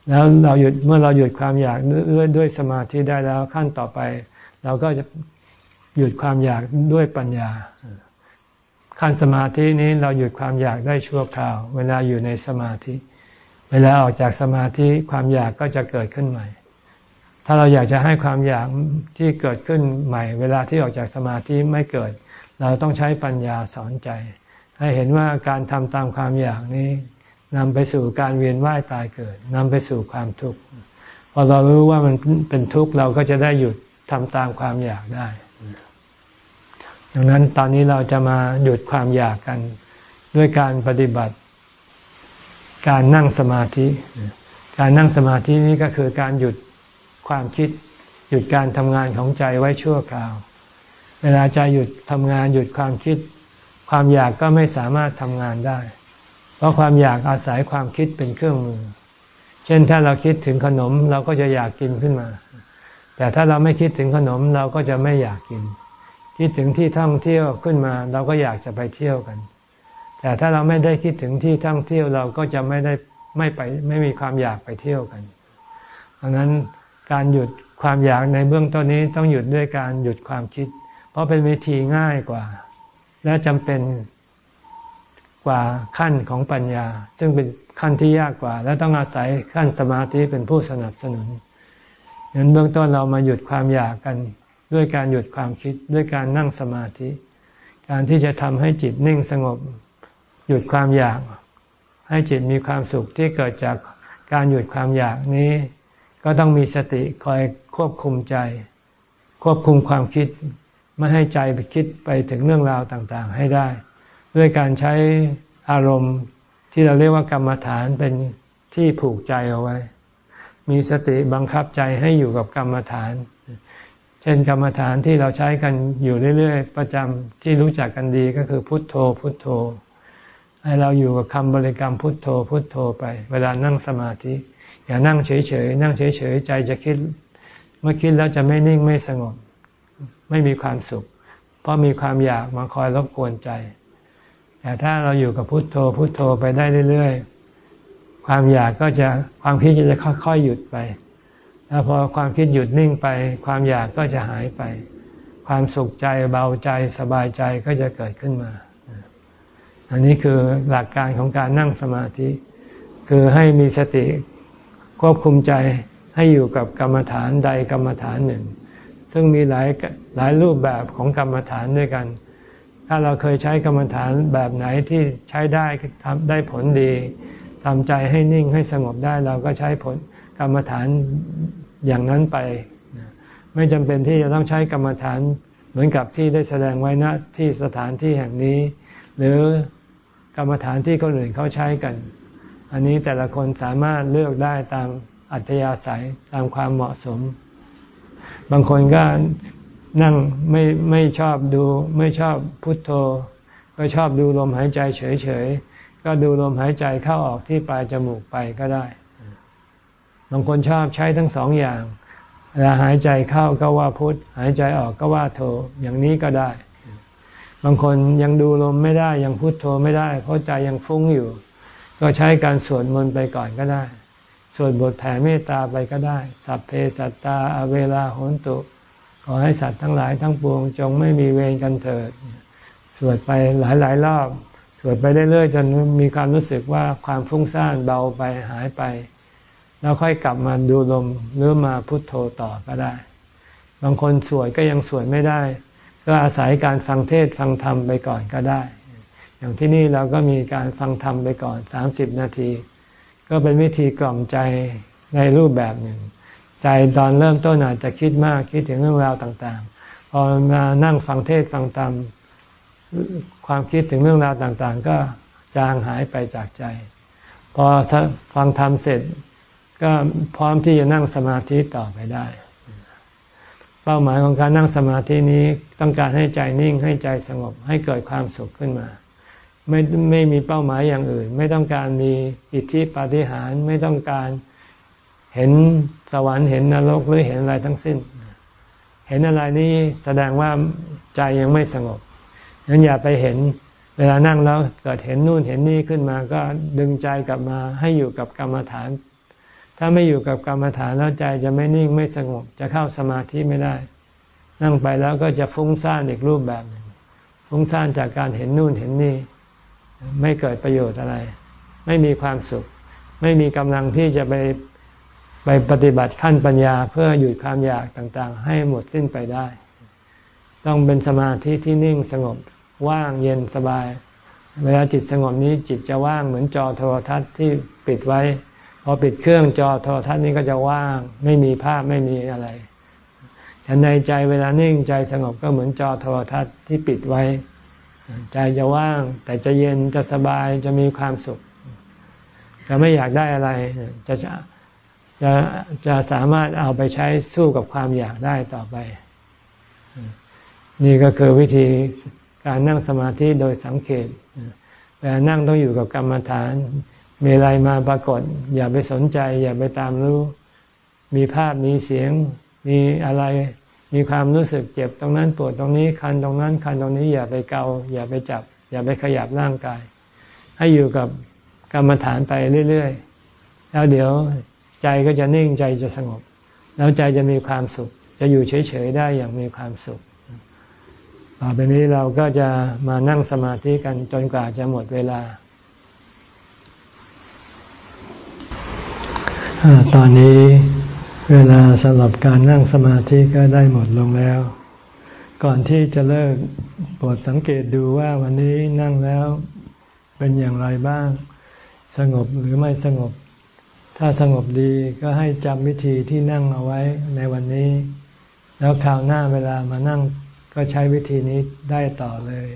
แล้วเราหยุดเมื่อเราหยุดความอยากด้วยด้วยสมาธิได้แล้วขั้นต่อไป เราก็จะหยุดความอยากด้วยปัญญา ขั้นสมาธินี้เราหยุดความอยากได้ชั่วคราว เวลาอยู่ในสมาธิ เวลาออกจากสมาธิความอยากก็จะเกิดขึ้นใหม่ ถ้าเราอยากจะให้ความอยากที่เกิดขึ้นใหม่ เวลาที่ออกจากสมาธิไม่เกิด เราต้องใช้ปัญญาสอนใจ ให้เห็นว่าการทำตามความอยากนี้ นำไปสู่การเวียนว่ายตายเกิดนำไปสู่ความทุกข์พอเรารู้ว่ามันเป็นทุกข์เราก็จะได้หยุดทำตามความอยากได้ ดังนั้นตอนนี้เราจะมาหยุดความอยากกัน ด้วยการปฏิบัติ การนั่งสมาธิ การนั่งสมาธินี้ก็คือการหยุดความคิด หยุดการทำงานของใจไว้ชั่วคราว เวลาใจหยุดทำงานหยุดความคิด ความอยากก็ไม่สามารถทำงานได้ เพราะความอยากอาศัยความคิดเป็นเครื่องมือ เช่นถ้าเราคิดถึงขนมเราก็จะอยากกินขึ้นมา แต่ถ้าเราไม่คิดถึงขนมเราก็จะไม่อยากกิน คิดถึงที่ท่องเที่ยวขึ้นมา เราก็อยากจะไปเที่ยวกัน แต่ถ้าเราไม่ได้คิดถึงที่ท่องเที่ยวเราก็จะไม่ได้ไม่ไปไม่มีความอยากไปเที่ยวกันดังนั้นการหยุดความอยากในเบื้องต้นนี้ต้องหยุดด้วยการหยุดความคิด เพราะเป็นวิธีง่ายกว่า และจำเป็น กว่าขั้นของปัญญา ซึ่งเป็นขั้นที่ยากกว่า และต้องอาศัยขั้นสมาธิเป็นผู้สนับสนุนดังนั้นเบื้องต้นเรามาหยุดความอยากกันด้วยการหยุดความคิดด้วยการนั่งสมาธิ การที่จะทำให้จิตนิ่งสงบ หยุดความอยาก ให้จิตมีความสุขที่เกิดจากการหยุดความอยากนี้ ก็ต้องมีสติคอยควบคุมใจ ควบคุมความคิด ไม่ให้ใจไปคิดไปถึงเรื่องราวต่างๆ ให้ได้ ด้วยการใช้อารมณ์ที่เราเรียกว่ากรรมฐานเป็นที่ผูกใจเอาไว้ มีสติบังคับใจให้อยู่กับกรรมฐาน เช่นกรรมฐานที่เราใช้กันอยู่เรื่อยๆ ประจำที่รู้จักกันดีก็คือพุทโธ พุทโธ ให้เราอยู่กับคำบริกรรมพุทโธ พุทโธไป เวลานั่งสมาธิ อย่านั่งเฉยๆ นั่งเฉยๆ ใจจะคิด เมื่อคิดแล้วจะไม่นิ่งไม่สงบ ไม่มีความสุข เพราะมีความอยากมาคอยรบกวนใจ แต่ถ้าเราอยู่กับพุทโธพุทโธไปได้เรื่อยๆ ความอยากก็จะความคิดจะค่อยๆหยุดไป แล้วพอความคิดหยุดนิ่งไป ความอยากก็จะหายไป ความสุขใจเบาใจสบายใจก็จะเกิดขึ้นมา อันนี้คือหลักการของการนั่งสมาธิ คือให้มีสติควบคุมใจให้อยู่กับกรรมฐานใดกรรมฐานหนึ่ง ซึ่งมีหลายหลายรูปแบบของกรรมฐานด้วยกัน ถ้าเราเคยใช้กรรมฐานแบบไหนที่ใช้ได้ทำได้ผลดีทำใจให้นิ่งให้สงบได้เราก็ใช้ผลกรรมฐานอย่างนั้นไป ไม่จำเป็นที่จะต้องใช้กรรมฐานเหมือนกับที่ได้แสดงไว้ณที่สถานที่แห่งนี้ หรือกรรมฐานที่คนอื่นเขาใช้กัน อันนี้แต่ละคนสามารถเลือกได้ตามอัธยาศัยตามความเหมาะสม บางคนก็ นั่งไม่ไม่ชอบดู ไม่ชอบพุทโธ ก็ชอบดูลมหายใจเฉยๆ ก็ดูลมหายใจเข้าออกที่ปลายจมูกไปก็ได้ บางคนชอบใช้ทั้งสองอย่างเวลาหายใจเข้าก็ว่าพุทหายใจออกก็ว่าโธอย่างนี้ก็ได้ บางคนยังดูลมไม่ได้ยังพุทโธไม่ได้ เพราะใจยังฟุ้งอยู่ ก็ใช้การสวดมนต์ไปก่อนก็ได้สวดบทแผ่เมตตาไปก็ได้ สัพเพสัตตาอเวลาโหนตุ ขอให้สัตว์ทั้งหลายทั้งปวงจงไม่มีเวรกันเถิด สวดไปหลายหลายรอบ สวดไปเรื่อยๆจนมีความรู้สึกว่าความฟุ้งซ่านเบาไปหายไป แล้วค่อยกลับมาดูลมหรือมาพุทโธต่อก็ได้ บางคนสวดก็ยังสวดไม่ได้ ก็อาศัยการฟังเทศฟังธรรมไปก่อนก็ได้ อย่างที่นี่เราก็มีการฟังธรรมไปก่อนสามสิบนาที ก็เป็นวิธีกล่อมใจในรูปแบบหนึ่ง ใจตอนเริ่มต้นอาจจะคิดมากคิดถึงเรื่องราวต่างๆ พอมานั่งฟังเทศฟังธรรมความคิดถึงเรื่องราวต่างๆ ก็จางหายไปจากใจ พอฟังธรรมเสร็จก็พร้อมที่จะนั่งสมาธิต่อไปได้ เป้าหมายของการนั่งสมาธินี้ต้องการให้ใจนิ่งให้ใจสงบให้เกิดความสุขขึ้นมา ไม่ไม่มีเป้าหมายอย่างอื่น ไม่ต้องการมีอิทธิปาฏิหาริย์ไม่ต้องการ เห็นสวรรค์เห็นนรกหรือเห็นอะไรทั้งสิ้น เห็นอะไรนี้แสดงว่าใจยังไม่สงบงั้นอย่าไปเห็นเวลานั่งแล้วเกิดเห็นนู่นเห็นนี่ขึ้นมาก็ดึงใจกลับมาให้อยู่กับกรรมฐาน ถ้าไม่อยู่กับกรรมฐานแล้วใจจะไม่นิ่งไม่สงบ จะเข้าสมาธิไม่ได้ นั่งไปแล้วก็จะฟุ้งซ่านอีกรูปแบบหนึ่งฟุ้งซ่านจากการเห็นนู่นเห็นนี่ ไม่เกิดประโยชน์อะไร ไม่มีความสุข ไม่มีกำลังที่จะไป ไปปฏิบัติขั้นปัญญาเพื่อหยุดความอยากต่างๆ ให้หมดสิ้นไปได้ ต้องเป็นสมาธิที่นิ่งสงบว่างเย็นสบาย เวลาจิตสงบนี้จิตจะว่างเหมือนจอโทรทัศน์ที่ปิดไว้ พอปิดเครื่องจอโทรทัศน์นี้ก็จะว่าง ไม่มีภาพไม่มีอะไรฉันในใจเวลานิ่งใจสงบก็เหมือนจอโทรทัศน์ที่ปิดไว้ ใจจะว่างแต่จะเย็นจะสบายจะมีความสุขจะไม่อยากได้อะไรจะ จะจะสามารถเอาไปใช้สู้กับความอยากได้ต่อไป นี่ก็คือวิธีการนั่งสมาธิโดยสังเกตเวลานั่งต้องอยู่กับกรรมฐาน มีอะไรมาปรากฏ อย่าไปสนใจ อย่าไปตามรู้ มีภาพมีเสียง มีอะไร มีความรู้สึกเจ็บตรงนั้นปวดตรงนี้คันตรงนั้นคันตรงนี้อย่าไปเกา อย่าไปจับ อย่าไปขยับร่างกาย ให้อยู่กับกรรมฐานไปเรื่อยๆแล้วเดี๋ยว ใจก็จะนิ่งใจจะสงบ แล้วใจจะมีความสุข จะอยู่เฉยๆได้อย่างมีความสุขต่อไปนี้เราก็จะมานั่งสมาธิกันจนกว่าจะหมดเวลา ตอนนี้เวลาสำหรับการนั่งสมาธิก็ได้หมดลงแล้ว ก่อนที่จะเลิกโปรดสังเกตดูว่าวันนี้นั่งแล้วเป็นอย่างไรบ้าง สงบหรือไม่สงบ ถ้าสงบดีก็ให้จำวิธีที่นั่งเอาไว้ในวันนี้ แล้วคราวหน้าเวลามานั่งก็ใช้วิธีนี้ได้ต่อเลย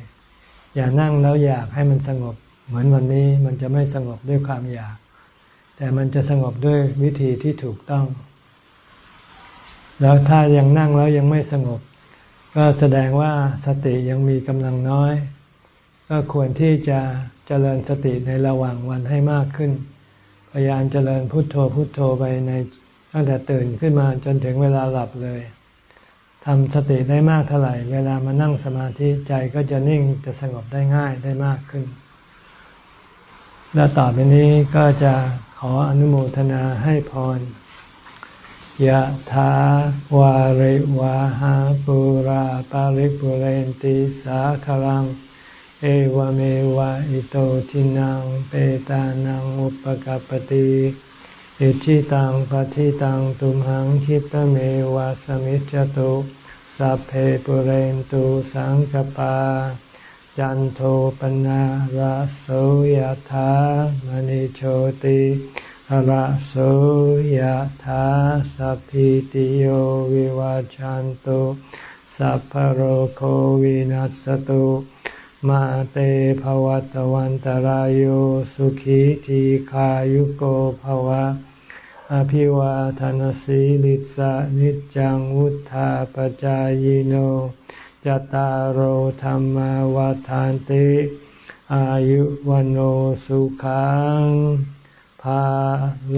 อย่านั่งแล้วอยากให้มันสงบ เหมือนวันนี้มันจะไม่สงบด้วยความอยาก แต่มันจะสงบด้วยวิธีที่ถูกต้อง แล้วถ้ายังนั่งแล้วยังไม่สงบ ก็แสดงว่าสติยังมีกำลังน้อย ก็ควรที่จะเจริญสติในระหว่างวันให้มากขึ้น ยายามเจริญพุทโธพุทโธไปในตั้งแต่ตื่นขึ้นมาจนถึงเวลาหลับเลยทำสติได้มากเท่าไหร่ เวลามานั่งสมาธิใจก็จะนิ่งจะสงบได้ง่ายได้มากขึ้น และต่อไปนี้ก็จะขออนุโมทนาให้พรยะถาวาริวาหาปุราปาริปุเรนติสาคลัง เอวเมวะอิโตทินังเปตานังอุปกปติอิชิตังปฏิตังตุมหังคิปเมวะสมิจจตุสัพเพปุเรนตุสังกปา จันโทปนะระโสยธามณิโชติระโสยธาสัพพิติโยวิวาจันตุสัพพโรโควินัสตุ มาเตภวัตวันตารโยสุขีทีขายุโกภวะ อภิวาทานสีลิสานิจังวุธาปจายโนจตารโธรรมวาทานติอายุวันโอสุขังภา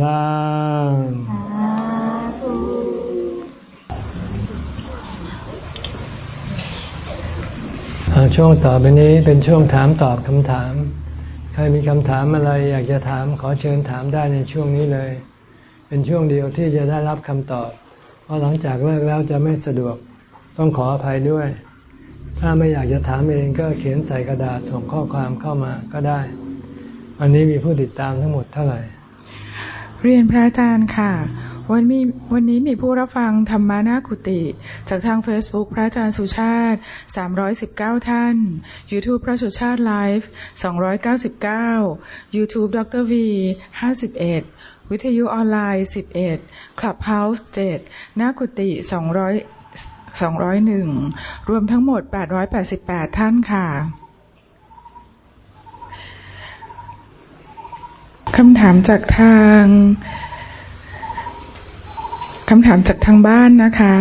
ลัง ช่วงต่อไปนี้เป็นช่วงถามตอบคำถาม ใครมีคำถามอะไรอยากจะถามขอเชิญถามได้ในช่วงนี้เลย เป็นช่วงเดียวที่จะได้รับคำตอบ เพราะหลังจากเลิกแล้วจะไม่สะดวกต้องขออภัยด้วย ถ้าไม่อยากจะถามเองก็เขียนใส่กระดาษส่งข้อความเข้ามาก็ได้ วันนี้มีผู้ติดตามทั้งหมดเท่าไหร่ เรียนพระอาจารย์ค่ะ วันมีวันนี้มีผู้รับฟังธรรมานาคุติ จากทาง Facebook พระอาจารย์สุชาติ 319 ท่าน YouTube พระสุชาติไลฟ์ 299 YouTube ดร V 51 วิทยุออนไลน์ 11 Clubhouse 7นาคุติ 200 201 รวมทั้งหมด 888 ท่านค่ะคำถามจากทาง คำถามจากทางบ้านนะคะ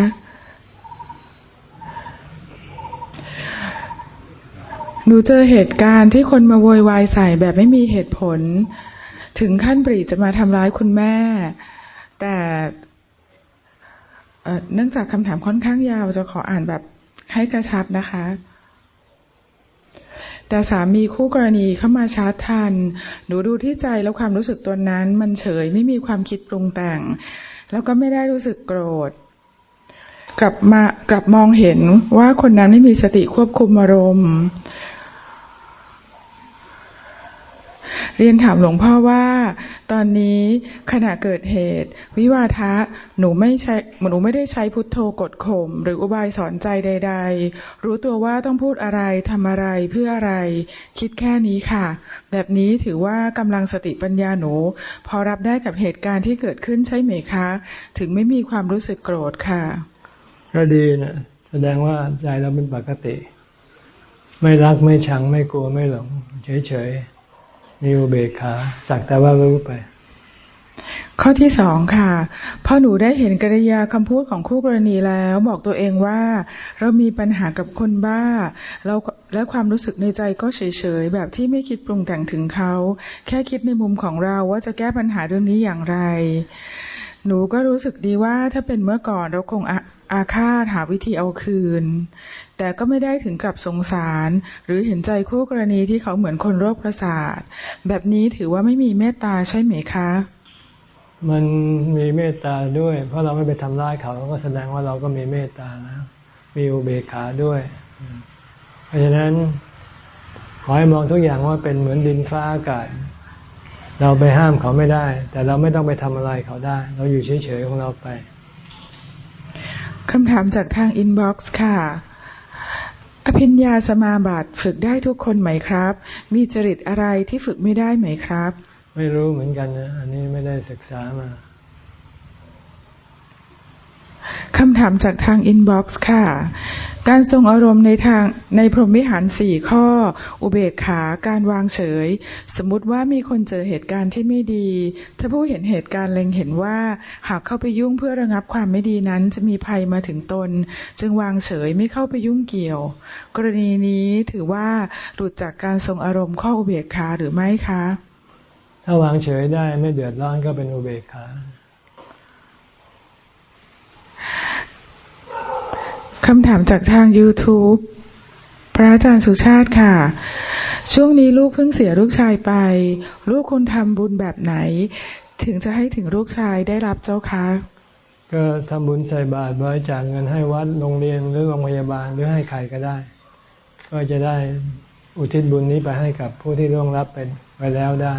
หนูเจอเหตุการณ์ที่คนมาโวยวายใส่แบบไม่มีเหตุผล ถึงขั้นปรีจะมาทำร้ายคุณแม่ แต่เนื่องจากคำถามค่อนข้างยาวจะขออ่านแบบให้กระชับนะคะ แต่สามีคู่กรณีเข้ามาชาร์จทัน หนูดูที่ใจแล้วความรู้สึกตัวนั้น มันเฉยไม่มีความคิดปรุงแต่ง แล้วก็ไม่ได้รู้สึกโกรธ กลับมากลับมองเห็นว่าคนนั้นไม่มีสติควบคุมอารมณ์เรียนถามหลวงพ่อว่า ตอนนี้ขณะเกิดเหตุ วิวาทะหนูไม่ใช้หนูไม่ได้ใช้พุทโธกดข่มหรืออุบายสอนใจใด ๆ รู้ตัวว่าต้องพูดอะไรทำอะไรเพื่ออะไร คิดแค่นี้ค่ะ แบบนี้ถือว่ากำลังสติปัญญาหนู พอรับได้กับเหตุการณ์ที่เกิดขึ้นใช่ไหมคะ ถึงไม่มีความรู้สึกโกรธค่ะ ก็ดีนะแสดงว่าใจเราเป็นปกติ ไม่รักไม่ชังไม่กลัวไม่หลงเฉยๆ มีอุเบกขา สักแต่ว่ารู้ไป ข้อที่สองค่ะพอหนูได้เห็นกริยาคำพูดของคู่กรณีแล้ว บอกตัวเองว่า เรามีปัญหากับคนบ้าเราและความรู้สึกในใจก็เฉยๆ แบบที่ไม่คิดปรุงแต่งถึงเขา แค่คิดในมุมของเราว่าจะแก้ปัญหาเรื่องนี้อย่างไร หนูก็รู้สึกดีว่าถ้าเป็นเมื่อก่อนเราคงอาฆาตหาวิธีเอาคืน แต่ก็ไม่ได้ถึงกับสงสาร หรือเห็นใจคู่กรณีที่เขาเหมือนคนโรคประสาท แบบนี้ถือว่าไม่มีเมตตาใช่ไหมคะ มันมีเมตตาด้วย เพราะเราไม่ไปทำร้ายเขาก็แสดงว่าเราก็มีเมตตานะมีอุเบกขาด้วย เพราะฉะนั้นขอให้มองทุกอย่างว่าเป็นเหมือนดินฟ้าอากาศ เราไปห้ามเขาไม่ได้ แต่เราไม่ต้องไปทำอะไรเขาได้ เราอยู่เฉยๆของเราไปคำถามจากทาง inbox ค่ะ อภิญญาสมาบัติฝึกได้ทุกคนไหมครับ มีจริตอะไรที่ฝึกไม่ได้ไหมครับ ไม่รู้เหมือนกันนะ อันนี้ไม่ได้ศึกษามา คำถามจากทางอินบ็อกซ์ค่ะ การทรงอารมณ์ในทางในพรหมวิหารสี่ข้อ อุเบกขา การวางเฉย สมมติว่ามีคนเจอเหตุการณ์ที่ไม่ดี ถ้าผู้เห็นเหตุการณ์เล็งเห็นว่า หากเข้าไปยุ่งเพื่อระงับความไม่ดีนั้น จะมีภัยมาถึงตน จึงวางเฉยไม่เข้าไปยุ่งเกี่ยว กรณีนี้ถือว่าหลุดจากการทรงอารมณ์ข้ออุเบกขาหรือไม่คะ ถ้าวางเฉยได้ไม่เดือดร้อนก็เป็นอุเบกขา คำถามจากทาง YouTube พระอาจารย์สุชาติค่ะ ช่วงนี้ลูกเพิ่งเสียลูกชายไป ลูกคุณทำบุญแบบไหน ถึงจะให้ถึงลูกชายได้รับเจ้าคะก็ทำบุญใส่บาตรบริจาคเงินให้วัดโรงเรียนหรือโรงพยาบาลหรือให้ใครก็ได้ ก็จะได้อุทิศบุญนี้ไปให้กับผู้ที่ร่วงรับไปไปแล้วได้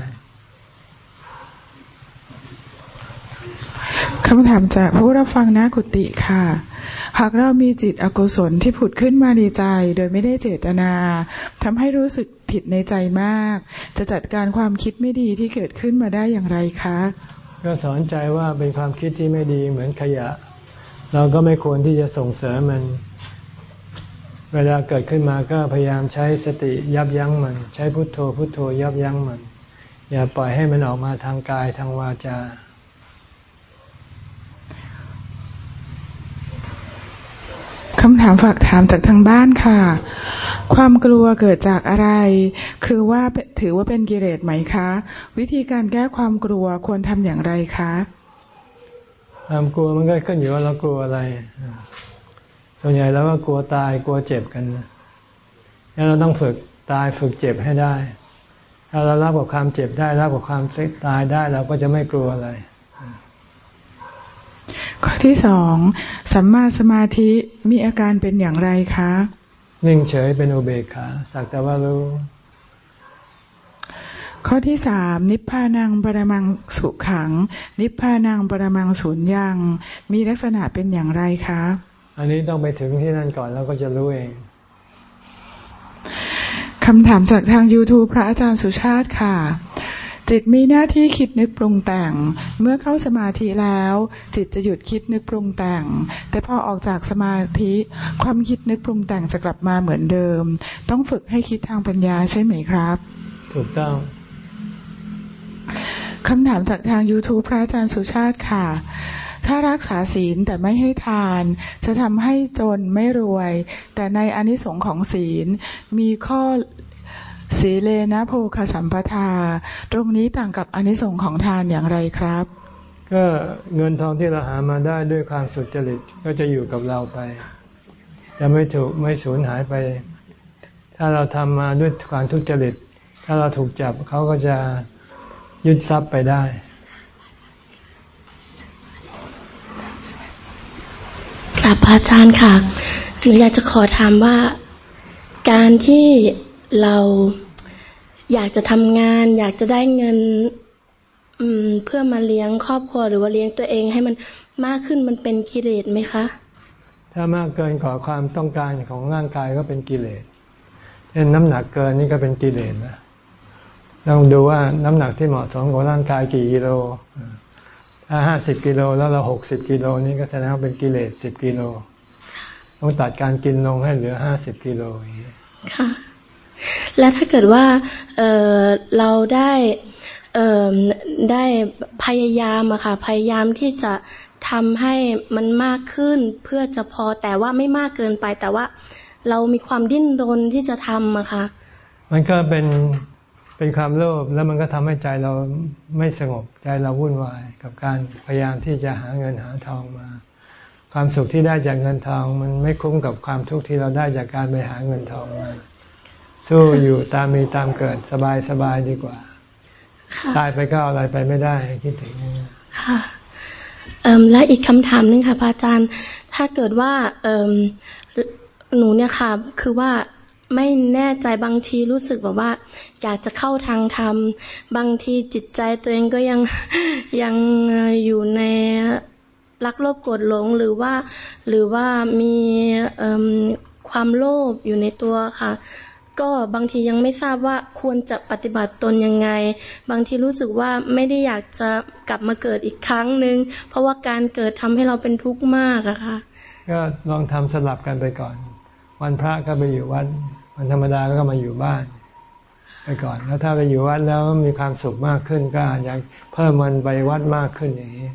คำถามจากผู้รับฟังนะกุติค่ะ หากเรามีจิตอกุศลที่ผุดขึ้นมาในใจ โดยไม่ได้เจตนาทำให้รู้สึกผิดในใจมาก จะจัดการความคิดไม่ดีที่เกิดขึ้นมาได้อย่างไรคะ ก็สอนใจว่าเป็นความคิดที่ไม่ดีเหมือนขยะ เราก็ไม่ควรที่จะส่งเสริมมัน เวลาเกิดขึ้นมาก็พยายามใช้สติยับยั้งมัน ใช้พุทโธพุทโธยับยั้งมัน อย่าปล่อยให้มันออกมาทางกายทางวาจา คำถามฝากถามจากทางบ้านค่ะ ความกลัวเกิดจากอะไร คือว่าถือว่าเป็นกิเลสไหมคะ วิธีการแก้ความกลัวควรทำอย่างไรคะความกลัวมันก็ขึ้นอยู่ว่าเรากลัวอะไร ส่วนใหญ่แล้วก็กลัวตายกลัวเจ็บกันแล้วเราต้องฝึกตายฝึกเจ็บให้ได้ ถ้าเรารับกับความเจ็บได้รับกับความตายได้เราก็จะไม่กลัวอะไร ข้อที่สองสัมมาสมาธิมีอาการเป็นอย่างไรคะนิ่งเฉยเป็นอุเบกขาสักแต่ว่ารู้ข้อที่สามนิพพานังปรมังสุขัง นิพพานังปรมังสุญญัง มีลักษณะเป็นอย่างไรคะ อันนี้ต้องไปถึงที่นั่นก่อนแล้วก็จะรู้เองคำถามจากทาง YouTube พระอาจารย์สุชาติค่ะ จิตมีหน้าที่คิดนึกปรุงแต่ง เมื่อเข้าสมาธิแล้ว จิตจะหยุดคิดนึกปรุงแต่ง แต่พอออกจากสมาธิความคิดนึกปรุงแต่งจะกลับมาเหมือนเดิม ต้องฝึกให้คิดทางปัญญาใช่ไหมครับ ถูกต้องคำถามจากทาง YouTube พระอาจารย์สุชาติค่ะ ถ้ารักษาศีลแต่ไม่ให้ทาน จะทำให้จนไม่รวย แต่ในอนิสงค์ของศีลมีข้อ สีเลนะโภคสัมปทา ตรงนี้ต่างกับอนิสงค์ของทานอย่างไรครับ ก็เงินทองที่เราหามาได้ด้วยความสุจริตก็จะอยู่กับเราไป จะไม่ถูกไม่สูญหายไป ถ้าเราทำมาด้วยความทุจริต ถ้าเราถูกจับเขาก็จะยึดทรัพย์ไปได้กลับอาจารย์ค่ะหนูอยากจะขอถามว่าการที่ เราอยากจะทำงาน อยากจะได้เงินอืมเพื่อมาเลี้ยงครอบครัวหรือว่าเลี้ยงตัวเองให้มันมากขึ้นมันเป็นกิเลสไหมคะ ถ้ามากเกินกว่าความต้องการของร่างกายก็เป็นกิเลสเช่นน้ำหนักเกินนี่ก็เป็นกิเลสนะต้องดูว่าน้ำหนักที่เหมาะสมของร่างกายกี่กิโล ถ้าห้าสิบกิโลแล้วเราหกสิบกิโลนี่ก็แสดงว่าเป็นกิเลสสิบกิโลต้องตัดการกินลงให้เหลือห้าสิบกิโลอย่างนี้ค่ะ และถ้าเกิดว่าเเราได้ได้พยายามอะค่ะพยายามที่จะทำให้มันมากขึ้นเพื่อจะพอแต่ว่าไม่มากเกินไป แต่ว่าเรามีความดิ้นรนที่จะทำอะค่ะมันก็เป็นเป็นความโลภแล้วมันก็ทำให้ใจเราไม่สงบใจเราวุ่นวาย กับการพยายามที่จะหาเงินหาทองมา ความสุขที่ได้จากเงินทอง มันไม่คุ้มกับความทุกข์ที่เราได้จากการไปหาเงินทองมา สู้อยู่ตามมีตามเกิดสบายสบายดีกว่าตายไปก็อะไรไปไม่ได้คิดถึงค่ะและอีกคำถามนึงค่ะพระอาจารย์ ถ้าเกิดว่าหนูเนี่ยค่ะ คือว่าไม่แน่ใจบางทีรู้สึกแบบว่า อยากจะเข้าทางธรรม บางทีจิตใจตัวเองก็ยังยังอยู่ในรักโลภโกรธหลงหรือว่า หรือว่ามีความโลภอยู่ในตัวค่ะ ก็บางทียังไม่ทราบว่าควรจะปฏิบัติตนยังไง บางทีรู้สึกว่าไม่ได้อยากจะกลับมาเกิดอีกครั้งหนึ่งเพราะว่าการเกิดทำให้เราเป็นทุกข์มากอะค่ะ ก็ลองทำสลับกันไปก่อน วันพระก็ไปอยู่วัดวันธรรมดาก็มาอยู่บ้าน ไปก่อน แล้วถ้าไปอยู่วัดแล้วมีความสุขมากขึ้นก็อยากเพิ่มมันไปวัดมากขึ้นอย่างนี้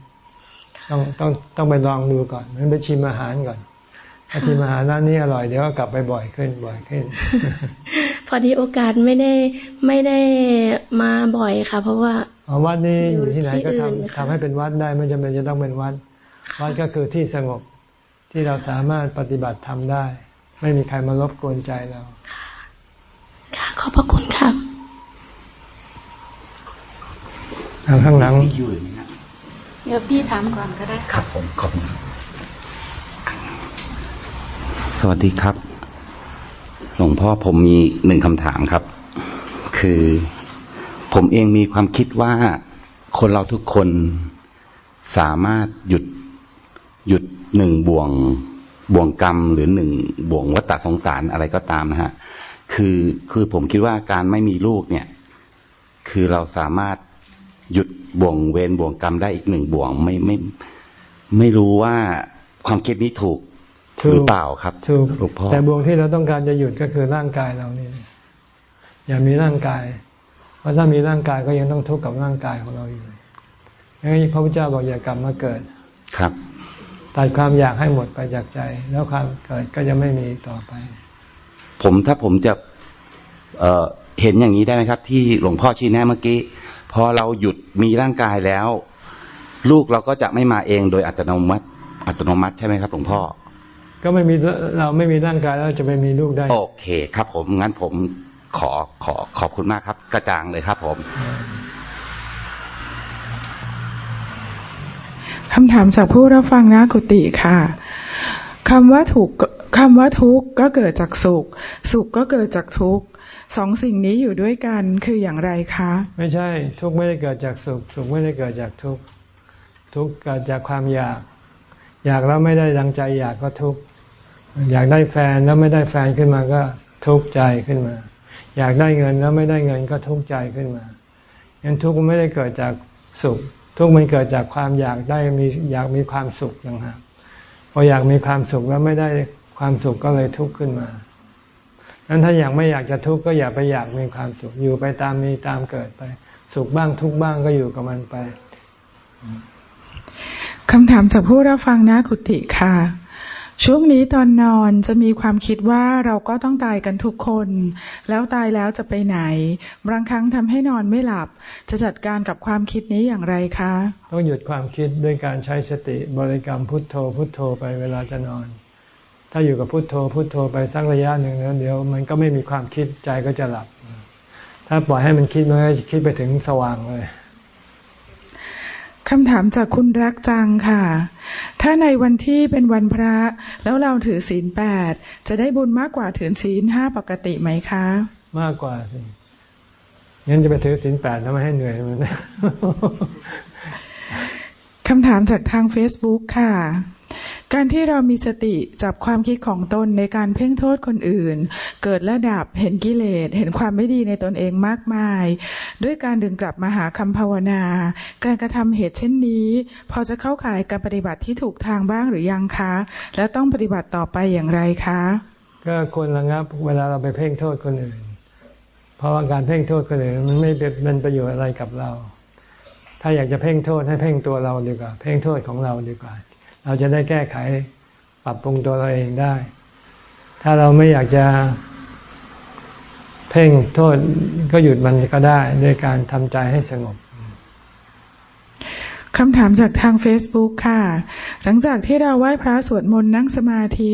ต้องต้องต้องไปลองดูก่อนมันไปชิมอาหารก่อน ชิมอาหารร้านนี้อร่อยเดี๋ยวก็กลับไปบ่อยขึ้นบ่อยขึ้น พอดีโอกาสไม่ได้ไม่ได้มาบ่อยค่ะ เพราะว่าวัดนี้อยู่ที่ไหนก็ทำทำให้เป็นวัดได้ไม่จำเป็นจะต้องเป็นวัด วัดก็คือที่สงบที่เราสามารถปฏิบัติทำได้ ไม่มีใครมารบกวนใจเราค่ะขอบพระคุณค่ะทางข้างหลังเดี๋ยวพี่ถามก่อนก็ได้ครับผมขอบคุณ สวัสดีครับ หลวงพ่อผมมีหนึ่งคำถามครับ คือผมเองมีความคิดว่าคนเราทุกคนสามารถหยุดหยุดหนึ่งบ่วงบ่วงกรรม หรือหนึ่งบ่วงวัฏสงสารอะไรก็ตามนะฮะคือคือผมคิดว่าการไม่มีลูกเนี่ย คือเราสามารถหยุดบ่วงเวรบ่วงกรรมได้อีกหนึ่งบ่วงไม่ไม่ไม่รู้ว่าความคิดนี้ถูก หรือเปล่าครับถูกหลวงพ่อแต่บ่วงที่เราต้องการจะหยุดก็คือร่างกายเรานี่อย่ามีร่างกาย เพราะถ้ามีร่างกายก็ยังต้องทุกข์กับร่างกายของเราอยู่งั้นพระพุทธเจ้าบอกอย่ากลับมาเกิดครับตัดความอยากให้หมดไปจากใจ แล้วความเกิดก็จะไม่มีต่อไป ผมถ้าผมจะเอ่อเห็นอย่างนี้ได้ไหมครับ ที่หลวงพ่อชี้แนะเมื่อกี้พอเราหยุดมีร่างกายแล้ว ลูกเราก็จะไม่มาเองโดยอัตโนมัติ อัตโนมัติใช่ไหมครับหลวงพ่อ ก็ไม่มีเราไม่มีร่างกายแล้วจะไปมีลูกได้ โอเคครับผมงั้นผมขอขอขอบคุณมากครับ กระจ่างเลยครับผมคำถามจากผู้รับฟังนะกุติค่ะคำว่าถูกคำว่าทุกข์ก็เกิดจากสุข สุขก็เกิดจากทุกข์สองสิ่งนี้อยู่ด้วยกันคืออย่างไรคะ ไม่ใช่ ทุกข์ไม่ได้เกิดจากสุข สุขไม่ได้เกิดจากทุกข์ทุกข์เกิดจากความอยาก อยากแล้วไม่ได้ดังใจอยากก็ทุกข์ อยากได้แฟนแล้วไม่ได้แฟนขึ้นมาก็ทุกข์ใจขึ้นมา อยากได้เงินแล้วไม่ได้เงินก็ทุกข์ใจขึ้นมางั้นทุกข์ไม่ได้เกิดจากสุข ทุกข์มันเกิดจากความอยากได้มีอยากมีความสุขอย่างหากพออยากมีความสุขแล้วไม่ได้ความสุขก็เลยทุกข์ขึ้นมางั้นถ้าอยากไม่อยากจะทุกข์ก็อย่าไปอยากมีความสุข อยู่ไปตามมีตามเกิดไป สุขบ้างทุกข์บ้างก็อยู่กับมันไปคำถามจากผู้รับฟังนะกุติค่ะ ช่วงนี้ตอนนอนจะมีความคิดว่าเราก็ต้องตายกันทุกคน แล้วตายแล้วจะไปไหน บางครั้งทำให้นอนไม่หลับ จะจัดการกับความคิดนี้อย่างไรคะ ต้องหยุดความคิดด้วยการใช้สติบริกรรมพุทโธ พุทโธไปเวลาจะนอน ถ้าอยู่กับพุทโธ พุทโธไปสักระยะหนึ่งแล้วเดี๋ยวมันก็ไม่มีความคิดใจก็จะหลับ ถ้าปล่อยให้มันคิดมันก็จะคิดไปถึงสว่างเลยคำถามจากคุณรักจังค่ะ ถ้าในวันที่เป็นวันพระ แล้วเราถือศีลแปดจะได้บุญมากกว่าถือศีลห้าปกติไหมคะ มากกว่าสิงั้นจะไปถือศีลแปดทำไมให้เหนื่อยมันคำถามจากทาง Facebook ค่ะ การที่เรามีสติจับความคิดของตนในการเพ่งโทษคนอื่น เกิดระดับเห็นกิเลส เห็นความไม่ดีในตนเองมากมาย ด้วยการดึงกลับมาหาคำภาวนา การกระทำเหตุเช่นนี้ พอจะเข้าข่ายการปฏิบัติที่ถูกทางบ้างหรือยังคะ และต้องปฏิบัติต่อไปอย่างไรคะ ก็ควรระงับเวลาเราไปเพ่งโทษคนอื่น เพราะว่าการเพ่งโทษคนอื่นมันไม่เป็นประโยชน์อะไรกับเราถ้าอยากจะเพ่งโทษให้เพ่งตัวเราดีกว่า เพ่งโทษของเราดีกว่า เราจะได้แก้ไขปรับปรุงตัวเราเองได้ ถ้าเราไม่อยากจะเพ่งโทษก็หยุดมันก็ได้ด้วยการทำใจให้สงบคำถามจากทาง Facebook ค่ะ หลังจากที่เราไหว้พระสวดมนต์นั่งสมาธิ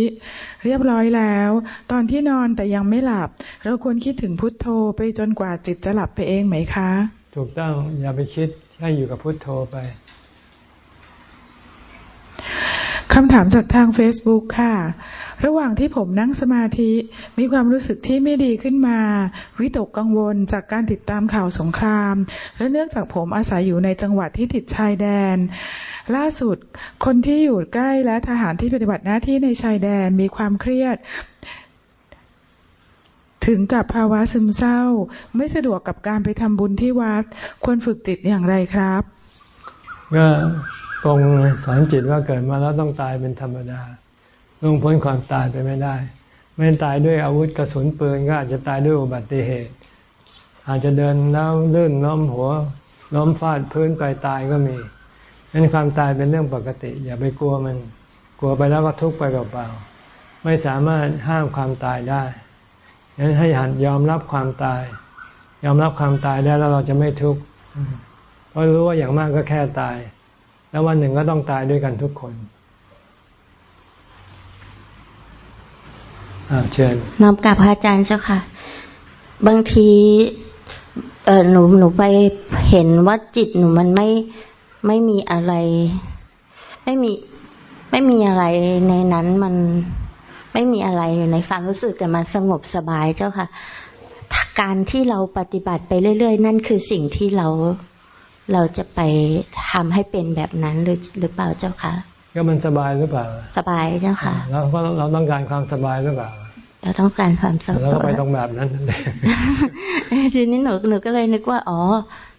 เรียบร้อยแล้ว ตอนที่นอนแต่ยังไม่หลับ เราควรคิดถึงพุทโธไปจนกว่าจิตจะหลับไปเองไหมคะ ถูกต้องอย่าไปคิดให้อยู่กับพุทโธไป คำถามจากทาง Facebook ค่ะ ระหว่างที่ผมนั่งสมาธิ มีความรู้สึกที่ไม่ดีขึ้นมา วิตกกังวลจากการติดตามข่าวสงคราม และเนื่องจากผมอาศัยอยู่ในจังหวัดที่ติดชายแดน ล่าสุด คนที่อยู่ใกล้และทหารที่ปฏิบัติหน้าที่ในชายแดนมีความเครียด ถึงกับภาวะซึมเศร้า ไม่สะดวกกับการไปทำบุญที่วัด ควรฝึกจิตอย่างไรครับ ก็ ปรงสอนจิตว่าเกิดมาแล้วต้องตายเป็นธรรมดาล่วงพ้นความตายไปไม่ได้ ไม่ตายด้วยอาวุธกระสุนปืนก็อาจจะตายด้วยอุบัติเหตุ อาจจะเดินแล้วลื่นล้มหัวล้มฟาดพื้นไปตายก็มีนั้นความตายเป็นเรื่องปกติ อย่าไปกลัวมัน กลัวไปแล้วก็ทุกข์ไปเปล่าๆไม่สามารถห้ามความตายได้งั้นให้หันยอมรับความตาย ยอมรับความตายได้แล้วเราจะไม่ทุกข์เพราะรู้ว่าอย่างมากก็แค่ตาย แล้ววันหนึ่งก็ต้องตายด้วยกันทุกคนอาเชิญน้อมกับพระอาจารย์เจ้าค่ะ บางทีเออหนูหนูไปเห็นว่าจิตหนูมันไม่ไม่มีอะไร ไม่มีไม่มีอะไรในนั้นมันไม่มีอะไรอยู่ในความรู้สึกแต่มันสงบสบายเจ้าค่ะ การที่เราปฏิบัติไปเรื่อย ๆ นั่นคือสิ่งที่เรา เราจะไปทำให้เป็นแบบนั้นหรือหรือเปล่าเจ้าคะก็มันสบายหรือเปล่า สบายเจ้าค่ะเราก็เราต้องการความสบายหรือเปล่าเราต้องการความสบายเราก็ไปตรงแบบนั้นนั่นเองทีนี้หนูหนูก็เลยนึกว่า อ๋อ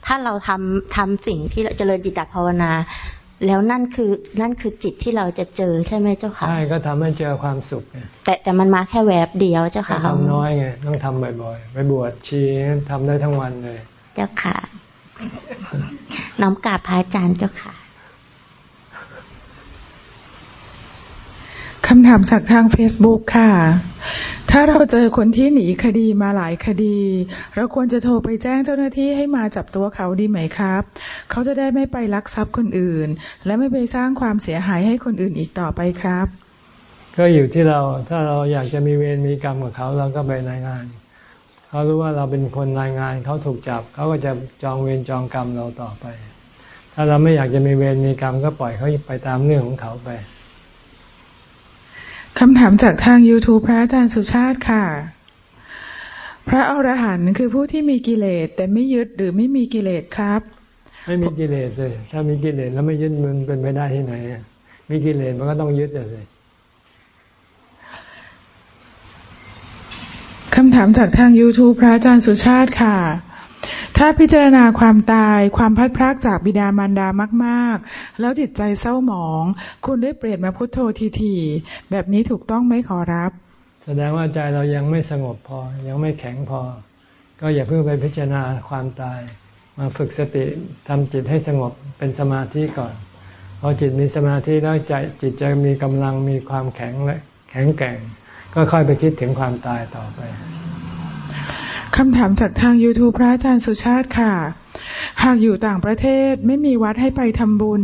ถ้าเราทำทำสิ่งที่เราเจริญจิตตภาวนา แล้วนั่นคือนั่นคือจิตที่เราจะเจอใช่ไหมเจ้าค่ะใช่ก็ทำให้เจอความสุขไงแต่แต่มันมาแค่แวบเดียวเจ้าก็ค่ะทำน้อยไงต้องทำบ่อยๆไปบวชชีทำได้ทั้งวันเลย เจ้าค่ะ น้อมกราบพระอาจารย์เจ้าค่ะคำถามจากทาง Facebook ค่ะ ถ้าเราเจอคนที่หนีคดีมาหลายคดี เราควรจะโทรไปแจ้งเจ้าหน้าที่ให้มาจับตัวเขาดีไหมครับ เขาจะได้ไม่ไปลักทรัพย์คนอื่น และไม่ไปสร้างความเสียหายให้คนอื่นอีกต่อไปครับ ก็อยู่ที่เรา ถ้าเราอยากจะมีเวรมีกรรมกับเขาเราก็ไปรายงาน เขารู้ว่าเราเป็นคนรายงานเขาถูกจับเขาก็จะจองเวรจองกรรมเราต่อไป ถ้าเราไม่อยากจะมีเวรมีกรรมก็ปล่อยเขาไปตามเรื่องของเขาไปคำถามจากทาง YouTube พระอาจารย์สุชาติค่ะ พระอรหันต์คือผู้ที่มีกิเลสแต่ไม่ยึดหรือไม่มีกิเลสครับ ไม่มีกิเลสเลยถ้ามีกิเลสแล้วไม่ยึดมันเป็นไปได้ที่ไหนอะมีกิเลสมันก็ต้องยึดอะสิ คำถามจากทาง YouTube พระอาจารย์สุชาติค่ะ ถ้าพิจารณาความตายความพัดพรากจากบิดามารดามากๆ แล้วจิตใจเศร้าหมอง คุณได้เปลี่ยนมาพุทโธทีๆแบบนี้ถูกต้องไหมขอรับ แสดงว่าใจเรายังไม่สงบพอ ยังไม่แข็งพอ ก็อย่าเพิ่งไปพิจารณาความตาย มาฝึกสติทำจิตให้สงบเป็นสมาธิก่อนพอจิตมีสมาธิแล้วใจจิตจะมีกำลังมีความแข็งและแข็งแกร่ง ก็ค่อยไปคิดถึงความตายต่อไปคำถามจากทาง YouTube พระอาจารย์สุชาติค่ะ หากอยู่ต่างประเทศไม่มีวัดให้ไปทำบุญ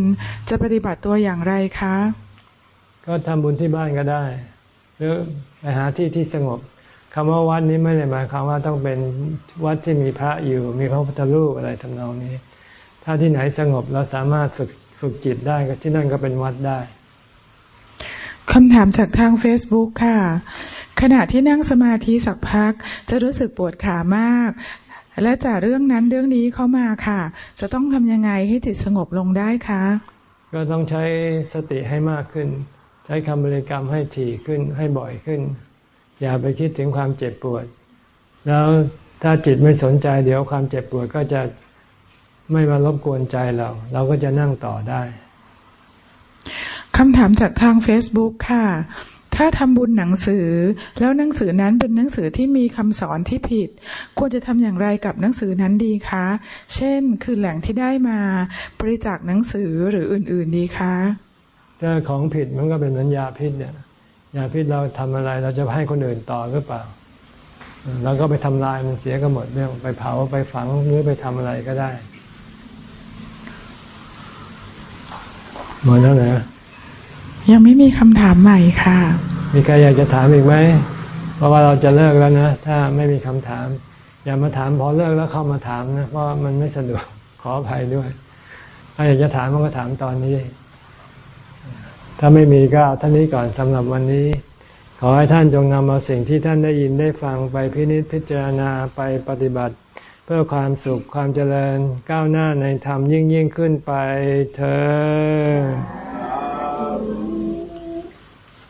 จะปฏิบัติตัวอย่างไรคะ ก็ทำบุญที่บ้านก็ได้ หรือไปหาที่ที่สงบคำว่าวัดนี้ไม่ได้หมายความว่าต้องเป็นวัดที่มีพระอยู่ มีพระพุทธรูปอะไรทำนองนี้ ถ้าที่ไหนสงบเราสามารถฝึกฝึกจิตได้ก็ที่นั่นก็เป็นวัดได้ คำถามจากทาง Facebook ค่ะ ขณะที่นั่งสมาธิสักพัก จะรู้สึกปวดขามาก และจากเรื่องนั้นเรื่องนี้เข้ามาค่ะ จะต้องทำยังไงให้จิตสงบลงได้คะ ก็ต้องใช้สติให้มากขึ้น ใช้คำบริกรรมให้ถี่ขึ้นให้บ่อยขึ้น อย่าไปคิดถึงความเจ็บปวด แล้วถ้าจิตไม่สนใจเดี๋ยวความเจ็บปวดก็จะไม่มารบกวนใจเรา เราก็จะนั่งต่อได้ คำถามจากทาง Facebook ค่ะ ถ้าทำบุญหนังสือ แล้วหนังสือนั้นเป็นหนังสือที่มีคำสอนที่ผิด ควรจะทำอย่างไรกับหนังสือนั้นดีคะ เช่น คือแหล่งที่ได้มาบริจาคหนังสือหรืออื่น ๆ ดีคะ ถ้าของผิดมันก็เป็นเหมือนยาพิษเนี่ย ยาพิษเราทำอะไรเราจะให้คนอื่นต่อหรือเปล่าเราก็ไปทำลายมันเสียก็หมดเรื่องไปเผาไปฝังหรือไปทำอะไรก็ได้หมดแล้วนะ ยังไม่มีคำถามใหม่ค่ะ มีใครอยากจะถามอีกไหม เพราะว่าเราจะเลิกแล้วนะ ถ้าไม่มีคำถาม อย่ามาถามพอเลิกแล้วเข้ามาถามนะ เพราะมันไม่สะดวก ขออภัยด้วย ถ้าอยากจะถามก็ถามตอนนี้ ถ้าไม่มีก็เอาท่านนี้ก่อนสำหรับวันนี้ ขอให้ท่านจงนำเอาสิ่งที่ท่านได้ยินได้ฟังไปพินิจพิจารณาไปปฏิบัติ เพื่อความสุขความเจริญก้าวหน้าในธรรมยิ่งยิ่งขึ้นไปเธอ